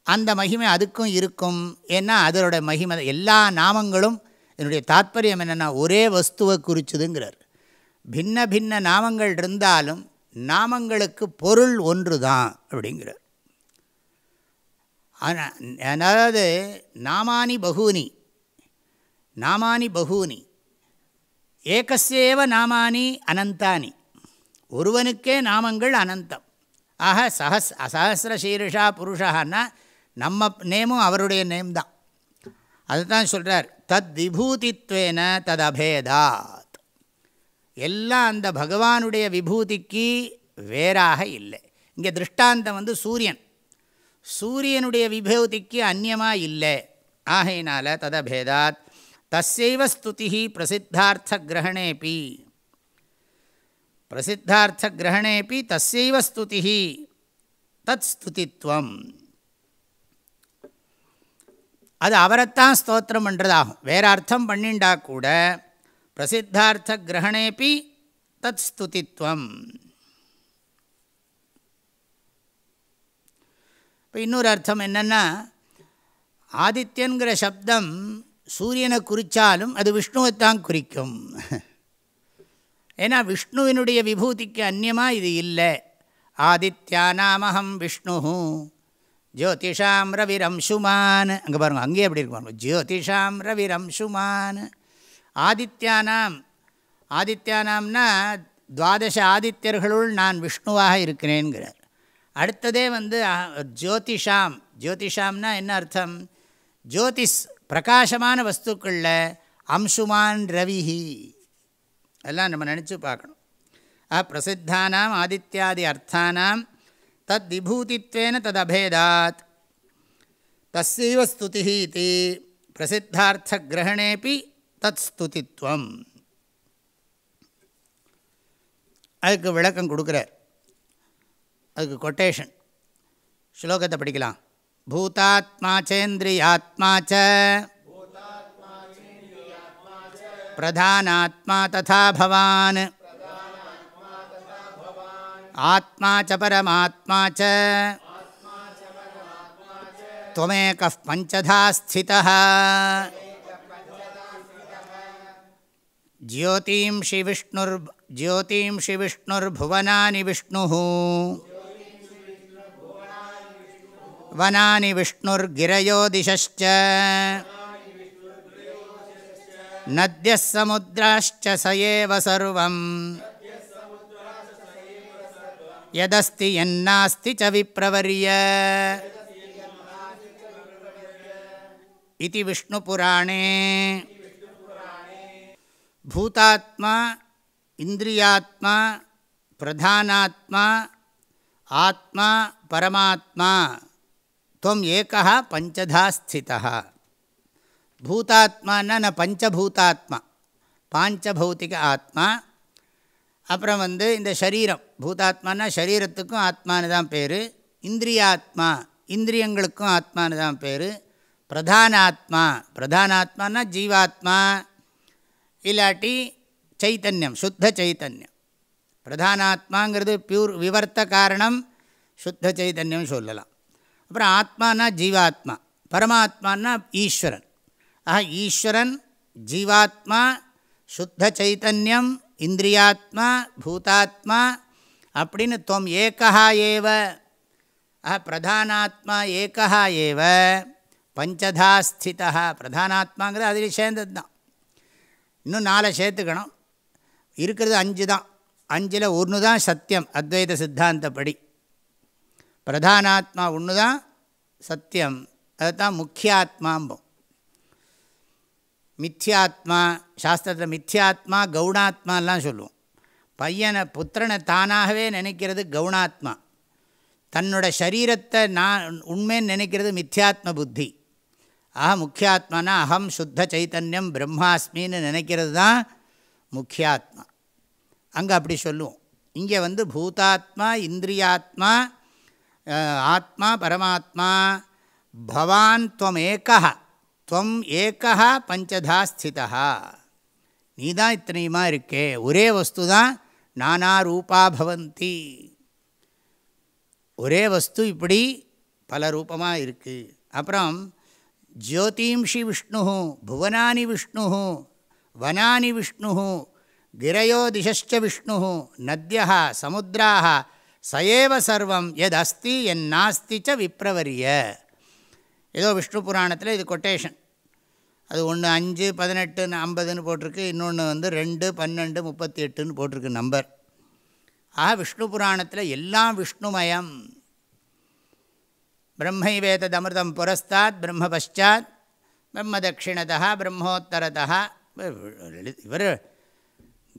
அந்த மகிமை அதுக்கும் இருக்கும். ஏன்னா அதனோட மகிமை எல்லா நாமங்களும் என்னுடைய தாத்பரியம் என்னென்னா ஒரே வஸ்துவை குறிச்சுதுங்கிறார். பின்ன பின்ன நாமங்கள் இருந்தாலும் நாமங்களுக்கு பொருள் ஒன்று தான் அப்படிங்கிறார் அதாவது நாமானி பகூனி நாமானி பகூனி ஏகசேவ நாமானி அனந்தானி ஒருவனுக்கே நாமங்கள் அனந்தம். ஆக சஹஸ் சஹசிர சீருஷா புருஷான்னா நம்ம நேமும் அவருடைய நேம் தான் அதுதான் சொல்கிறார் தத் விபூதித்வேன தத் அபேதாத் எல்லாம் அந்த பகவானுடைய விபூதிக்கு வேறாக இல்லை. இங்கே திருஷ்டாந்தம் வந்து சூரியன். சூரியனுடைய விபூதிக்கு அந்நியமாக இல்லை. ஆகையினால ததபேதாத். தஸ்யைவ ஸ்துதி பிரசித்தார்த்த கிரகணேபி. பிரசித்தார்த்த கிரகணேபி தஸ்யைவ ஸ்துதி தத் ஸ்துதித்வம். அது அவரைத்தான் ஸ்தோத்திரம் பண்ணுறதாகும் வேறு அர்த்தம் பண்ணிண்டா கூட பிரசித்தார்த்த கிரகணேபி தத் ஸ்துதித்வம். இப்போ இன்னொரு அர்த்தம் என்னென்னா ஆதித்யங்கிற சப்தம் சூரியனை குறித்தாலும் அது விஷ்ணுவைத்தான் குறிக்கும். ஏன்னா விஷ்ணுவினுடைய விபூதிக்கு அந்நியமாக இது இல்லை. ஆதித்யா ஆதித்யானாமகம் விஷ்ணு ஜோதிஷாம் ரவிரம்சுமான் அங்கே பாருங்கள் அங்கேயே எப்படி இருக்கு பாருங்க. ஜோதிஷாம் ரவிரம்சுமான் ஆதித்யானாம் ஆதித்யானாம்னா துவாதச ஆதித்யர்களுள் நான் விஷ்ணுவாக இருக்கிறேன்கிறார். அடுத்ததே வந்து ஜோதிஷாம். ஜோதிஷாம்னா என்ன அர்த்தம்? ஜோதிஷ் பிரகாசமான வஸ்துக்களில் அம்சுமான் ரவிஹி. எல்லாம் நம்ம நினச்சி பார்க்கணும். ஆ பிரசித்தானாம் ஆதித்யாதி அர்த்தானாம் தத் விபூதித்வேன ததபேதாத் தஸ்யைவ ஸ்துதி இது பிரசித்தார்த்த கிரகணேபி தத் ஸ்துதித்வம் அதுக்கு விளக்கம் கொடுக்குறார். அதுக்கு கொட்டேஷன் ஸ்லோகத்தை படிக்கலாம். பூதாத்மா சேந்திரியாத்மா ச பிரதானாத்மா ததா பவான் आत्मा च परमात्मा च। त्वमेकः पञ्चधा स्थितः ज्योतीं श्रीविष्णुर् ज्योतिं श्रिविष्णुर्भुवनानि विष्णुः। वनानि विष्णुर्गिरयो दिशश्च नद्यः समुद्राश्च स एव सर्वम्। यदस्ति यन्नास्ति च विप्रवर्य इति विष्णुपुराणे भूतात्मा इन्द्रियात्मा प्रधानात्मा आत्मा परमात्मा त्वम् एकः पञ्चधा स्थितः भूतात्मा न न पञ्चभूतात्मा पाञ्चभौतिक आत्मा அப்புறம் வந்து இந்த சரீரம் பூதாத்மானா சரீரத்துக்கும் ஆத்மானு தான் பேர் இந்திரியாத்மா இந்திரியங்களுக்கும் ஆத்மானு தான் பேர் பிரதானாத்மா பிரதானாத்மானா ஜீவாத்மா இல்லாட்டி சைத்தன்யம் சுத்த சைத்தன்யம். பிரதானாத்மாங்கிறது பியூர் விவர்த்த காரணம் சுத்த சைதன்யம் சொல்லலாம். அப்புறம் ஆத்மானா ஜீவாத்மா பரமாத்மானா ஈஸ்வரன். ஆக ஈஸ்வரன் ஜீவாத்மா சுத்த சைத்தன்யம் இந்திரியாத்மா பூதாத்மா அப்படின்னு தொம் ஏகா ஏவ. பிரதானாத்மா ஏகா ஏவ. பஞ்சதா ஸ்திதா பிரதானாத்மாங்கிறது அதில் சேர்ந்தது தான். இன்னும் நாலை சேர்த்துக்கணும். இருக்கிறது அஞ்சு தான். அஞ்சில் ஒன்று தான் சத்தியம் அத்வைத சித்தாந்தப்படி. பிரதானாத்மா ஒன்று தான் சத்தியம். அதுதான் முக்கியாத்மாம்போம். மித்யாத்மா சாஸ்திரத்தில் மித்யாத்மா கவுணாத்மாலாம் சொல்லுவோம். பையனை புத்திரனை தானாகவே நினைக்கிறது கவுணாத்மா தன்னோட சரீரத்தை நான் உண்மைன்னு நினைக்கிறது மித்யாத்ம புத்தி. ஆஹா முக்கியாத்மானா அகம் சுத்த சைத்தன்யம் பிரம்மாஸ்மின்னு நினைக்கிறது தான் முக்கியாத்மா. அங்கே அப்படி சொல்லுவோம். இங்கே வந்து பூதாத்மா இந்திரியாத்மா ஆத்மா பரமாத்மா பவான் துவம் துவம் ஏக்கா பஞ்சதா ஸ்திதா நீ தான் இத்தனையுமா இருக்கே? ஒரே வஸ்து தான் நானா ரூபா பவந்தி. ஒரே வஸ்து இப்படி பல ரூபமாக இருக்குது அப்புறம் ஜோதீம்ஷி விஷ்ணு புவனானி விஷ்ணு வனானி விஷ்ணு கிரையோ திசஷ்ட விஷ்ணு நத்தியா சமுத்திராக சயேவ சர்வம் எது அஸ்தி என் நாஸ்தி ச விப்ரவரிய. ஏதோ விஷ்ணு புராணத்தில் இது கொட்டேஷன் அது ஒன்று அஞ்சு பதினெட்டுன்னு ஐம்பதுன்னு போட்டிருக்கு. இன்னொன்று வந்து ரெண்டு பன்னெண்டு முப்பத்தி எட்டுன்னு போட்டிருக்கு நம்பர் ஆக விஷ்ணு புராணத்தில் எல்லாம் விஷ்ணுமயம். பிரம்மைவேதத் அமிர்தம் புரஸ்தாத் பிரம்ம பஷாத் பிரம்ம தட்சிணதா பிரம்மோத்தரதா. இவர்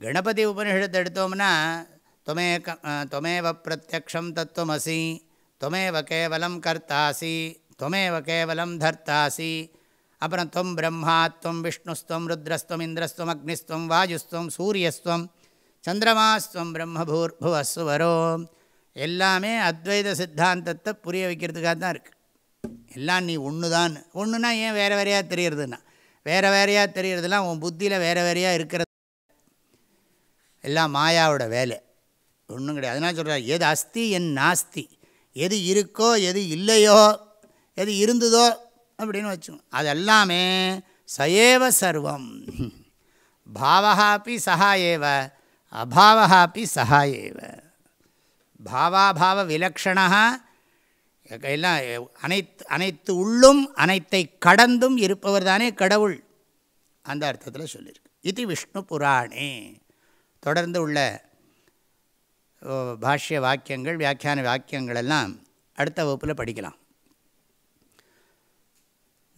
கணபதி உபனிஷத்தை எடுத்தோம்னா தொமேக தொமேவ பிரத்யக்ஷம் தத்துவமசி தொமேவ கேவலம் கர்த்தாசி. துவமேவ கேவலம் தர்த்தாசி அப்புறம் தொம் பிரம்மா துவம் விஷ்ணுஸ்துவம் ருத்ரஸ்துவம் இந்திரஸ்துவம் அக்னிஸ்துவம் வாயுஸ்துவம் சூரியஸ்துவம் சந்திரமாஸ்துவம் பிரம்மபூர் புவஸ்வரோ எல்லாமே அத்வைத சித்தாந்தத்தை புரிய வைக்கிறதுக்காக தான் இருக்குது எல்லாம் நீ ஒன்று தான் ஒன்றுனா ஏன் வேறு வேறையாக தெரியறதுன்னா? வேறு வேறையாக தெரியறதுலாம் உன் புத்தியில் வேறு வேறையாக இருக்கிறது. எல்லாம் மாயாவோட வேலை. ஒன்றும் கிடையாது. அதனால் சொல்கிறார் எது அஸ்தி என் நாஸ்தி? எது இருக்கோ எது இல்லையோ எது இருந்ததோ அப்படின்னு வச்சுக்கணும். அதெல்லாமே சயேவ சர்வம். பாவகாப்பி சஹா ஏவ அபாவகாப்பி சஹா ஏவ. பாவாபாவ விலக்ஷணா எல்லாம் அனைத்து அனைத்து உள்ளும் அனைத்தை கடந்தும் இருப்பவர் தானே கடவுள். அந்த அர்த்தத்தில் சொல்லியிருக்கு இது விஷ்ணு புராணே. தொடர்ந்து உள்ள பாஷ்ய வாக்கியங்கள் வியாக்கியான வாக்கியங்கள் எல்லாம் அடுத்த வகுப்பில் படிக்கலாம்.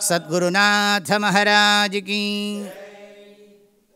सद्गुरुनाथमहाराज की।